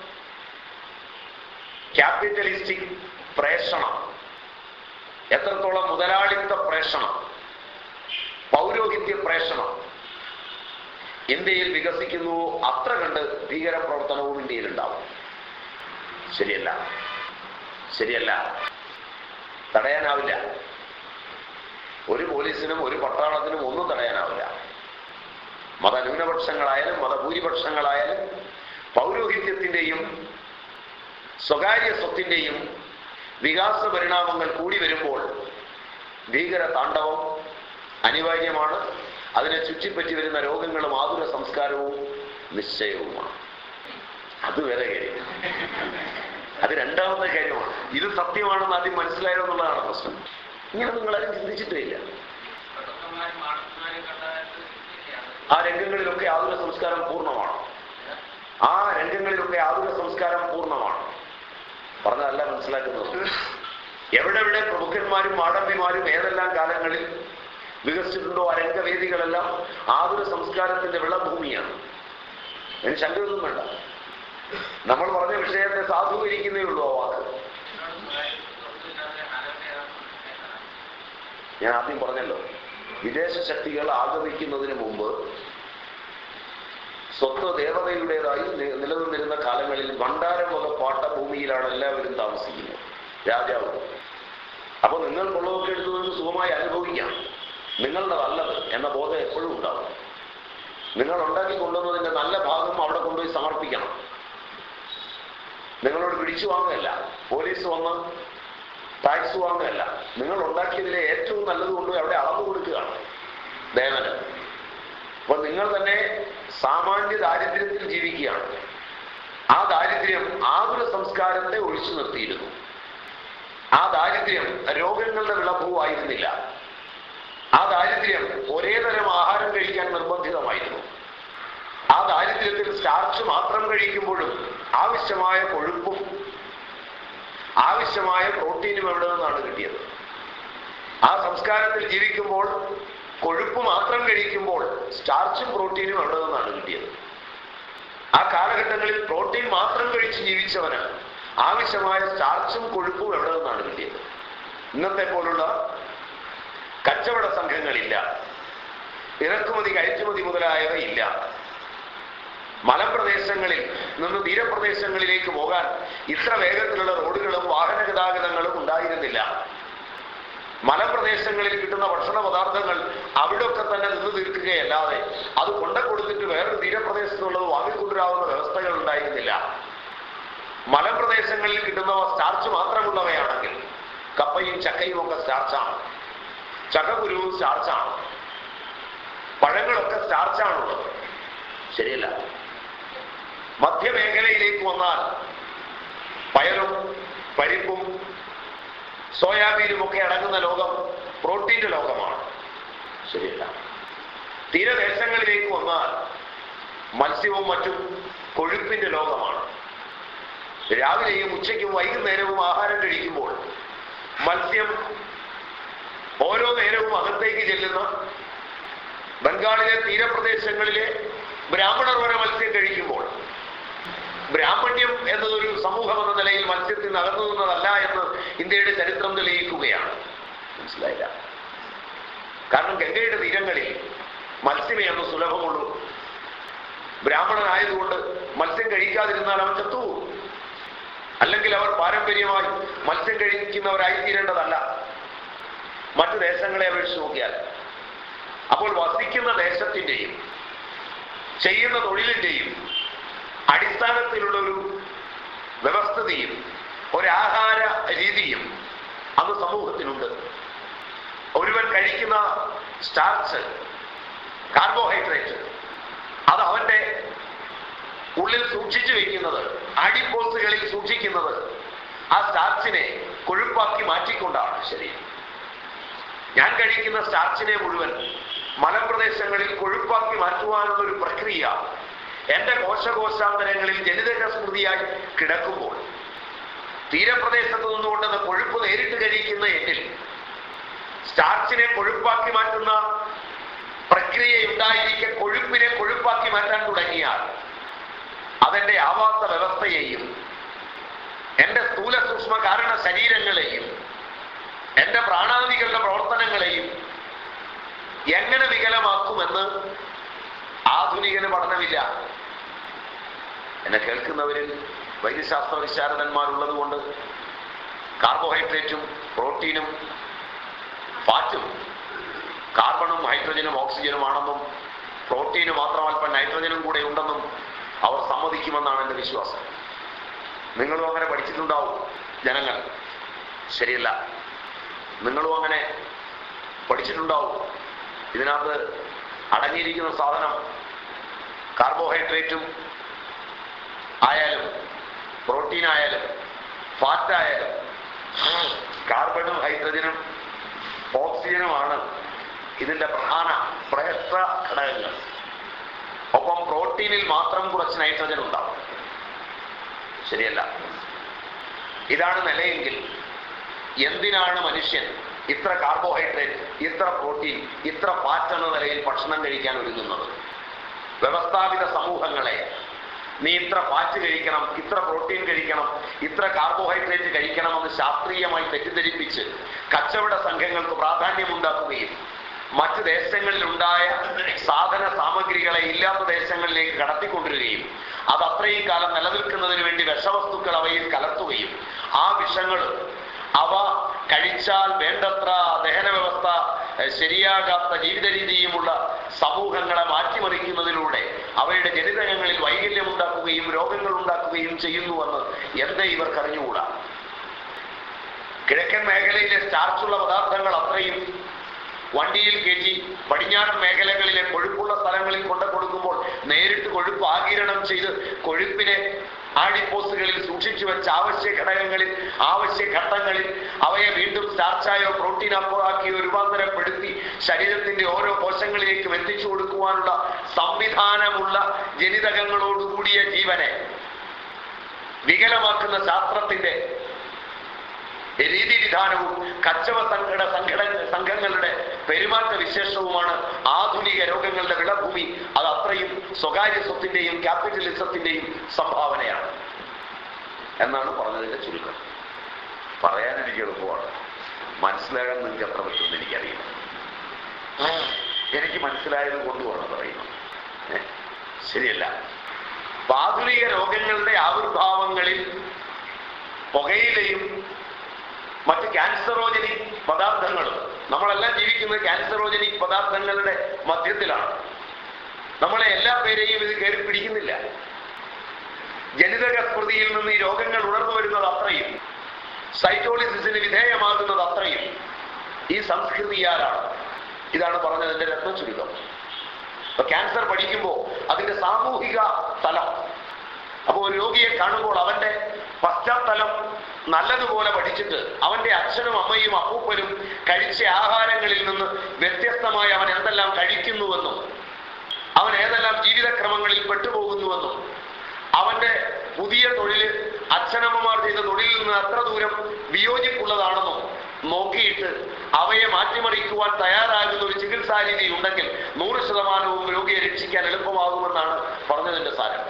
ക്യാപിറ്റലിസ്റ്റിക് പ്രേഷണം എത്രത്തോളം മുതലാളിത്ത പ്രേഷണം പൗരോഹിത്യ പ്രേഷണം ഇന്ത്യയിൽ വികസിക്കുന്നു അത്ര കണ്ട് ഭീകരപ്രവർത്തനവും ഇന്ത്യയിൽ ഉണ്ടാവും. ശരിയല്ല. ശരിയല്ല. തടയാനാവില്ല. ഒരു പോലീസിനും ഒരു പട്ടാളത്തിനും ഒന്നും തടയാനാവില്ല. മതന്യൂനപക്ഷങ്ങളായാലും മതഭൂരിപക്ഷങ്ങളായാലും പൗരോഹിത്യത്തിന്റെയും സ്വകാര്യ സ്വത്തിന്റെയും വികാസ പരിണാമങ്ങൾ കൂടി വരുമ്പോൾ ഭീകര താണ്ഡവം അനിവാര്യമാണ്. അതിനെ ചുറ്റിപ്പറ്റി വരുന്ന രോഗങ്ങളും ആതുര സംസ്കാരവും നിശ്ചയവുമാണ്. അത് വേറെ കാര്യം. അത് രണ്ടാമത്തെ കാര്യമാണ്. ഇത് സത്യമാണെന്ന് ആദ്യം മനസ്സിലായോ എന്നുള്ളതാണ് പ്രശ്നം. ഇങ്ങനെ നിങ്ങളാരും ചിന്തിച്ചിട്ടില്ല. ആ രംഗങ്ങളിലൊക്കെ ആതുര സംസ്കാരം പൂർണമാണ് ആ രംഗങ്ങളിലൊക്കെ ആതുര സംസ്കാരം പൂർണമാണ് പറഞ്ഞതല്ല മനസ്സിലാക്കുന്നത് എവിടെ എവിടെ പ്രമുഖന്മാരും മാടമ്പിമാരും ഏതെല്ലാം കാലങ്ങളിൽ വികസിച്ചിട്ടുണ്ടോ ആ രംഗവേദികളെല്ലാം ആതുര സംസ്കാരത്തിന്റെ വിളഭൂമിയാണ്. അതിന് ശങ്കരൊന്നും വേണ്ട. നമ്മൾ പറഞ്ഞ വിഷയത്തെ സാധൂകരിക്കുന്നേ ഉള്ളൂ ആ വാക്ക്. ഞാൻ ആദ്യം പറഞ്ഞല്ലോ വിദേശ ശക്തികൾ ആഗമിക്കുന്നതിന് മുമ്പ് സ്വത്ത് ദേവതയുടേതായി നിലനിന്നിരുന്ന കാലങ്ങളിൽ ഭണ്ഡാരം പാട്ട പാട്ടഭൂമിയിലാണ് എല്ലാവരും താമസിക്കുന്നത്. രാജാവ്. അപ്പൊ നിങ്ങൾക്കുള്ളതൊക്കെ എടുത്തു നിന്ന് സുഖമായി അനുഭവിക്കാം. നിങ്ങളുടെ നല്ലത് എന്ന ബോധം എപ്പോഴും ഉണ്ടാവും. നിങ്ങൾ ഉണ്ടാക്കി കൊണ്ടുവന്നതിന്റെ നല്ല ഭാഗം അവിടെ കൊണ്ടുപോയി സമർപ്പിക്കണം. നിങ്ങളോട് പിടിച്ചു വാങ്ങുകയല്ല. പോലീസ് വന്ന് ടാക്സ് വാങ്ങുകയല്ല. നിങ്ങൾ ഉണ്ടാക്കിയതിലെ ഏറ്റവും നല്ലത് കൊണ്ടുപോയി അവിടെ അളന്നു കൊടുക്കുകയാണ്. ദേവന്. അപ്പൊ നിങ്ങൾ തന്നെ സാമാന്യ ദാരിദ്ര്യത്തിൽ ജീവിക്കുകയാണ്. ആ ദാരിദ്ര്യം ആതുര സംസ്കാരത്തെ ഒഴിച്ചു നിർത്തിയിരുന്നു. ആ ദാരിദ്ര്യം രോഗങ്ങളുടെ വിളഭവുമായിരുന്നില്ല ആ ദാരിദ്ര്യം ഒരേ തരം ആഹാരം കഴിക്കാൻ നിർബന്ധിതമായിരുന്നു. ആ ദാരിദ്ര്യത്തിൽ സ്റ്റാർച്ച് മാത്രം കഴിക്കുമ്പോഴും ആവശ്യമായ കൊഴുപ്പും ആവശ്യമായ പ്രോട്ടീനും എവിടെ നിന്നാണ് കിട്ടിയത്? ആ സംസ്കാരത്തിൽ ജീവിക്കുമ്പോൾ കൊഴുപ്പ് മാത്രം കഴിക്കുമ്പോൾ സ്റ്റാർച്ചും പ്രോട്ടീനും നിന്നാണ് കിട്ടിയത്. ആ കാലഘട്ടങ്ങളിൽ പ്രോട്ടീൻ മാത്രം കഴിച്ച് ജീവിച്ചവന് ആവശ്യമായ സ്റ്റാർച്ചും കൊഴുപ്പും എവിടെ നിന്നാണ് കിട്ടിയത്. ഇന്നത്തെ പോലുള്ള കച്ചവട സംഘങ്ങളില്ല. ഇറക്കുമതി കയറ്റുമതി മുതലായവ ഇല്ല. മലപ്രദേശങ്ങളിൽ നിന്ന് തീരപ്രദേശങ്ങളിലേക്ക് പോകാൻ ഇത്ര വേഗത്തിലുള്ള റോഡുകളും വാഹന ഗതാഗതങ്ങളും ഉണ്ടായിരുന്നില്ല. മലമ്പ്രദേശങ്ങളിൽ കിട്ടുന്ന ഭക്ഷണ പദാർത്ഥങ്ങൾ അവിടെയൊക്കെ തന്നെ നിന്ന് തീർക്കുകയല്ലാതെ അത് കൊണ്ട കൊടുത്തിട്ട് വേറൊരു തീരപ്രദേശത്തുള്ളത് വാങ്ങിക്കൊണ്ടുവരാവുന്ന വ്യവസ്ഥകൾ ഉണ്ടായിരുന്നില്ല. മലപ്രദേശങ്ങളിൽ കിട്ടുന്നവ സ്റ്റാർച്ച് മാത്രമുള്ളവയാണെങ്കിൽ കപ്പയും ചക്കയും ഒക്കെ സ്റ്റാർച്ചാണ് ചക്കക്കുരുവും സ്റ്റാർച്ചാണ് പഴങ്ങളൊക്കെ സ്റ്റാർച്ചാണുള്ളത് ശരിയല്ല. മധ്യമേഖലയിലേക്ക് വന്നാൽ പയറും പരിപ്പും സോയാബീനും ഒക്കെ അടങ്ങുന്ന ലോകം പ്രോട്ടീന്റെ ലോകമാണ്. ശരിയല്ല. തീരദേശങ്ങളിലേക്ക് വന്നാൽ മത്സ്യവും മറ്റും കൊഴുപ്പിന്റെ ലോകമാണ്. രാവിലെയും ഉച്ചയ്ക്കും വൈകുന്നേരവും ആഹാരം കഴിക്കുമ്പോൾ മത്സ്യം ഓരോ നേരവും അകത്തേക്ക് ചെല്ലുന്ന ബംഗാളിലെ തീരപ്രദേശങ്ങളിലെ ബ്രാഹ്മണർ വരെ മത്സ്യം കഴിക്കുമ്പോൾ ബ്രാഹ്മണ്യം എന്നതൊരു സമൂഹം എന്ന നിലയിൽ മത്സ്യത്തിൽ നിന്ന് അകന്നു നിന്നതല്ല എന്ന് ഇന്ത്യയുടെ ചരിത്രം തെളിയിക്കുകയാണ്. മനസ്സിലായില്ല? കാരണം ഗംഗയുടെ തീരങ്ങളിൽ മത്സ്യമേ അന്ന് സുലഭമുള്ളൂ. ബ്രാഹ്മണനായതുകൊണ്ട് മത്സ്യം കഴിക്കാതിരുന്നാൽ അവൻ ചത്തു അല്ലെങ്കിൽ അവർ പാരമ്പര്യമായി മത്സ്യം കഴിക്കുന്നവരായി തീരേണ്ടതല്ല മറ്റു ദേശങ്ങളെ അപേക്ഷിച്ച് നോക്കിയാൽ. അപ്പോൾ വസിക്കുന്ന ദേശത്തിന്റെയും ചെയ്യുന്ന തൊഴിലിന്റെയും അടിസ്ഥാനത്തിലുള്ള ഒരു വ്യവസ്ഥതയും ഒരാഹാര രീതിയും അത് സമൂഹത്തിനുണ്ട്. ഒരുവൻ കഴിക്കുന്ന സ്റ്റാർച്ച് കാർബോഹൈഡ്രേറ്റ് അത് അവന്റെ ഉള്ളിൽ സൂക്ഷിച്ചു വെക്കുന്നത് അടിപ്പോസുകളിൽ സൂക്ഷിക്കുന്നത് ആ സ്റ്റാർച്ചിനെ കൊഴുപ്പാക്കി മാറ്റിക്കൊണ്ടാണ് ശരീരം ഞാൻ കഴിക്കുന്ന സ്റ്റാർച്ചിനെ മുഴുവൻ മലപ്രദേശങ്ങളിൽ കൊഴുപ്പാക്കി മാറ്റുവാനുള്ള ഒരു പ്രക്രിയ എന്റെ കോശകോശാന്തരങ്ങളിൽ ജനിതക സ്മൃതിയായി കിടക്കുമ്പോൾ തീരപ്രദേശത്ത് നിന്നുകൊണ്ടെന്ന് കൊഴുപ്പ് നേരിട്ട് കഴിക്കുന്ന എന്നിൽ സ്റ്റാർച്ചിനെ കൊഴുപ്പാക്കി മാറ്റുന്ന പ്രക്രിയ ഉണ്ടായിരിക്കെ കൊഴുപ്പിനെ കൊഴുപ്പാക്കി മാറ്റാൻ തുടങ്ങിയാൽ അതെന്റെ ആവാസ വ്യവസ്ഥയെയും എന്റെ സ്ഥൂല സൂക്ഷ്മ കാരണ ശരീരങ്ങളെയും എന്റെ പ്രാണാദികളുടെ പ്രവർത്തനങ്ങളെയും എങ്ങനെ വികലമാക്കുമെന്ന് ആധുനികന് പഠനമില്ല. എന്നെ കേൾക്കുന്നവരിൽ വൈദ്യശാസ്ത്ര വിശാരദന്മാരുള്ളത് കൊണ്ട് കാർബോഹൈഡ്രേറ്റും പ്രോട്ടീനും ഫാറ്റും കാർബണും ഹൈഡ്രജനും ഓക്സിജനുമാണെന്നും പ്രോട്ടീന് മാത്രമല്പം നൈട്രജനും കൂടെ ഉണ്ടെന്നും അവർ സമ്മതിക്കുമെന്നാണ് എന്റെ വിശ്വാസം. നിങ്ങളും അങ്ങനെ പഠിച്ചിട്ടുണ്ടാവും ജനങ്ങൾ. ശരിയല്ല. നിങ്ങളും അങ്ങനെ പഠിച്ചിട്ടുണ്ടാവും. ഇതിനകത്ത് അടങ്ങിയിരിക്കുന്ന സാധനം കാർബോഹൈഡ്രേറ്റും ആയാലും പ്രോട്ടീൻ ആയാലും ഫാറ്റ് ആയാലും കാർബണും ഹൈഡ്രജനും ഓക്സിജനുമാണ് ഇതിന്റെ പ്രധാന പ്രയത്ര ഘടകങ്ങൾ. ഒപ്പം പ്രോട്ടീനിൽ മാത്രം കുറച്ച് നൈട്രജൻ ഉണ്ടാവും. ശരിയല്ല. ഇതാണ് നിലയെങ്കിൽ എന്തിനാണ് മനുഷ്യൻ ഇത്ര കാർബോഹൈഡ്രേറ്റ് ഇത്ര പ്രോട്ടീൻ ഇത്ര ഫാറ്റ് എന്ന നിലയിൽ ഭക്ഷണം കഴിക്കാൻ ഒരുങ്ങുന്നത്? വ്യവസ്ഥാപിത സമൂഹങ്ങളെ നീ ഇത്ര ഫാറ്റ് കഴിക്കണം ഇത്ര പ്രോട്ടീൻ കഴിക്കണം ഇത്ര കാർബോഹൈഡ്രേറ്റ് കഴിക്കണം എന്ന് ശാസ്ത്രീയമായി തെറ്റിദ്ധരിപ്പിച്ച് കച്ചവട സംഘങ്ങൾക്ക് പ്രാധാന്യമുണ്ടാക്കുകയും മറ്റ് ദേശങ്ങളിൽ ഉണ്ടായ സാധന സാമഗ്രികളെ ഇല്ലാത്ത ദേശങ്ങളിലേക്ക് കടത്തിക്കൊണ്ടിരുകയും അത് അത്രയും കാലം നിലനിൽക്കുന്നതിന് വേണ്ടി വിഷവസ്തുക്കൾ അവയിൽ കലർത്തുകയും ആ വിഷങ്ങൾ അവ കഴിച്ചാൽ വേണ്ടത്ര ദഹന വ്യവസ്ഥ ശരിയാകാത്ത ജീവിത രീതിയുമുള്ള സമൂഹങ്ങളെ മാറ്റിമറിക്കുന്നതിലൂടെ അവയുടെ ജനിതകങ്ങളിൽ വൈകല്യം ഉണ്ടാക്കുകയും രോഗങ്ങൾ ഉണ്ടാക്കുകയും ചെയ്യുന്നുവെന്ന് എന്തേ ഇവർക്ക് അറിഞ്ഞുകൂടാ? കിഴക്കൻ മേഖലയിലെ സ്റ്റാർച്ചുള്ള പദാർത്ഥങ്ങൾ അത്രയും വണ്ടിയിൽ കയറ്റി പടിഞ്ഞാറൻ മേഖലകളിലെ കൊഴുപ്പുള്ള സ്ഥലങ്ങളിൽ കൊണ്ടു കൊടുക്കുമ്പോൾ നേരിട്ട് കൊഴുപ്പ് ആകിരണം ചെയ്ത് കൊഴുപ്പിനെ ആഡിപ്പോസുകളിൽ സൂക്ഷിച്ചു വെച്ച ആവശ്യ ഘടകങ്ങളിൽ ആവശ്യ ഘട്ടങ്ങളിൽ അവയെ വീണ്ടും സ്റ്റാർച്ചായോ പ്രോട്ടീനോ ആക്കിയോ രൂപാന്തരപ്പെടുത്തി ശരീരത്തിന്റെ ഓരോ കോശങ്ങളിലേക്കും എത്തിച്ചു കൊടുക്കുവാനുള്ള സംവിധാനമുള്ള ജനിതകങ്ങളോടുകൂടിയ ജീവനെ വികലമാക്കുന്ന ശാസ്ത്രത്തിന്റെ രീതിവിധാനവും കച്ചവ സംഘട സംഘട സംഘങ്ങളുടെ പെരുമാറ്റ വിശേഷവുമാണ് ആധുനിക രോഗങ്ങളുടെ വിളഭൂമി. അത് അത്രയും സ്വകാര്യ സ്വത്തിന്റെയും ക്യാപിറ്റലിസത്തിന്റെയും സംഭാവനയാണ്. എന്നാണ് പറഞ്ഞതിന്റെ ചുരുക്കം. പറയാൻ എനിക്ക് എളുപ്പമാണ് മനസ്സിലാകാൻ നിങ്ങൾക്ക് എത്ര പറ്റുമെന്ന് എനിക്കറിയില്ല. എനിക്ക് മനസ്സിലായത് കൊണ്ടുമാണ് പറയുന്നത്. ഏ? ശരിയല്ല. ആധുനിക രോഗങ്ങളുടെ ആവിർഭാവങ്ങളിൽ പുകയിലയും മറ്റ് ക്യാൻസറോജനിക് പദാർത്ഥങ്ങൾ നമ്മളെല്ലാം ജീവിക്കുന്നത് ക്യാൻസറോജനിക് പദാർത്ഥങ്ങളുടെ മധ്യത്തിലാണ്. നമ്മളെ എല്ലാ പേരെയും ഇത് കയറി പിടിക്കുന്നില്ല. ജനിതക സ്മൃതിയിൽ നിന്ന് ഈ രോഗങ്ങൾ ഉണർന്നു വരുന്നത് അത്രയും. സൈറ്റോളിസിന് വിധേയമാകുന്നത് അത്രയും. ഈ സംസ്കൃതിയാലാണ്. ഇതാണ് പറഞ്ഞതിന്റെ രത്ന ചുരുക്കം ഇപ്പൊ ക്യാൻസർ പഠിക്കുമ്പോൾ അതിന്റെ സാമൂഹിക തലം. അപ്പോൾ ഒരു രോഗിയെ കാണുമ്പോൾ അവന്റെ പശ്ചാത്തലം നല്ലതുപോലെ പഠിച്ചിട്ട് അവന്റെ അച്ഛനും അമ്മയും അപ്പൂപ്പനും കഴിച്ച ആഹാരങ്ങളിൽ നിന്ന് വ്യത്യസ്തമായി അവൻ എന്തെല്ലാം കഴിക്കുന്നുവെന്നും അവൻ ഏതെല്ലാം ജീവിതക്രമങ്ങളിൽ പെട്ടുപോകുന്നുവെന്നും അവന്റെ പുതിയ തൊഴിൽ അച്ഛനമ്മമാർ ചെയ്ത തൊഴിലിൽ നിന്ന് അത്ര ദൂരം വിയോജിപ്പുള്ളതാണെന്നും നോക്കിയിട്ട് അവയെ മാറ്റിമറിക്കുവാൻ തയ്യാറാകുന്ന ഒരു ചികിത്സാ രീതി ഉണ്ടെങ്കിൽ നൂറ് ശതമാനവും രോഗിയെ രക്ഷിക്കാൻ എളുപ്പമാകുമെന്നാണ് പറഞ്ഞതിന്റെ സാരം.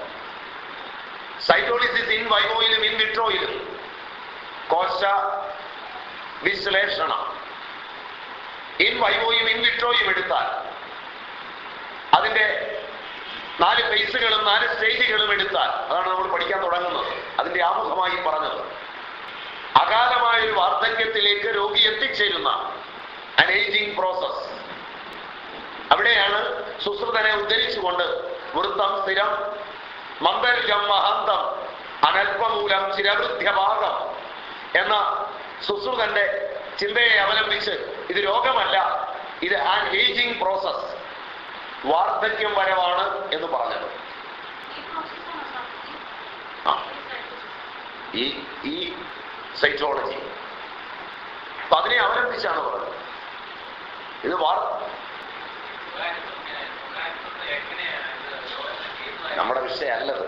സൈറ്റോളിസിസ് ഇൻ വൈവോയിലും ഇൻ വിട്രോയിലും കോശ വിശ്ലേഷണം. ഇൻ വൈവോയും ഇൻ വിട്രോയും എടുത്താൽ അതിന്റെ നാല് ഫേസുകളും നാല് സ്റ്റേജുകളും എടുത്താൽ അതാണ് നമ്മൾ പഠിക്കാൻ തുടങ്ങുന്നത്. അതിന്റെ ആമുഖമായി പറഞ്ഞത്. അകാലമായ ഒരു വാർദ്ധക്യത്തിലേക്ക് രോഗി എത്തിച്ചേരുന്ന അൻ പ്രോസസ് അവിടെയാണ് സുശ്രുതനെ ഉദ്ധരിച്ചുകൊണ്ട് വൃത്തം സ്ഥിരം മന്ദരുജം മഹന്തം അനൽപമൂലം ചിരവൃദ്ധ്യഭാഗം എന്ന സുശ്രുതന്റെ ചിന്തയെ അവലംബിച്ച് ഇത് രോഗമല്ല ഇത് ആൻ ഏജിങ് പ്രോസസ് വാർദ്ധക്യം വരവാണ് എന്ന് പറഞ്ഞത്. ഈ ഈ സൈറ്റോളജി അപ്പൊ അതിനെ അവലംബിച്ചാണ് പറഞ്ഞത്. ഇത് വാർ നമ്മുടെ വിഷയമല്ലത്.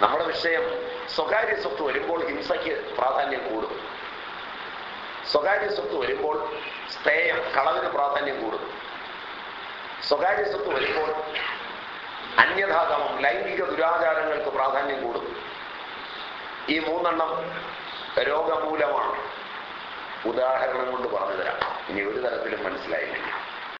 നമ്മുടെ വിഷയം സ്വകാര്യ സ്വത്ത് വരുമ്പോൾ ഹിംസയ്ക്ക് പ്രാധാന്യം കൂടും. സ്വകാര്യ സ്വത്ത് വരുമ്പോൾ സ്തേയം കളവിന് പ്രാധാന്യം കൂടും. സ്വകാര്യ സ്വത്ത് വരുമ്പോൾ അന്യഥാഗമം ലൈംഗിക ദുരാചാരങ്ങൾക്ക് പ്രാധാന്യം കൂടും. ഈ മൂന്നെണ്ണം രോഗമൂലമാണ്. ഉദാഹരണം കൊണ്ട് പറഞ്ഞു തരാം. ഇനി ഒരു തരത്തിലും മനസ്സിലായില്ലെങ്കിൽ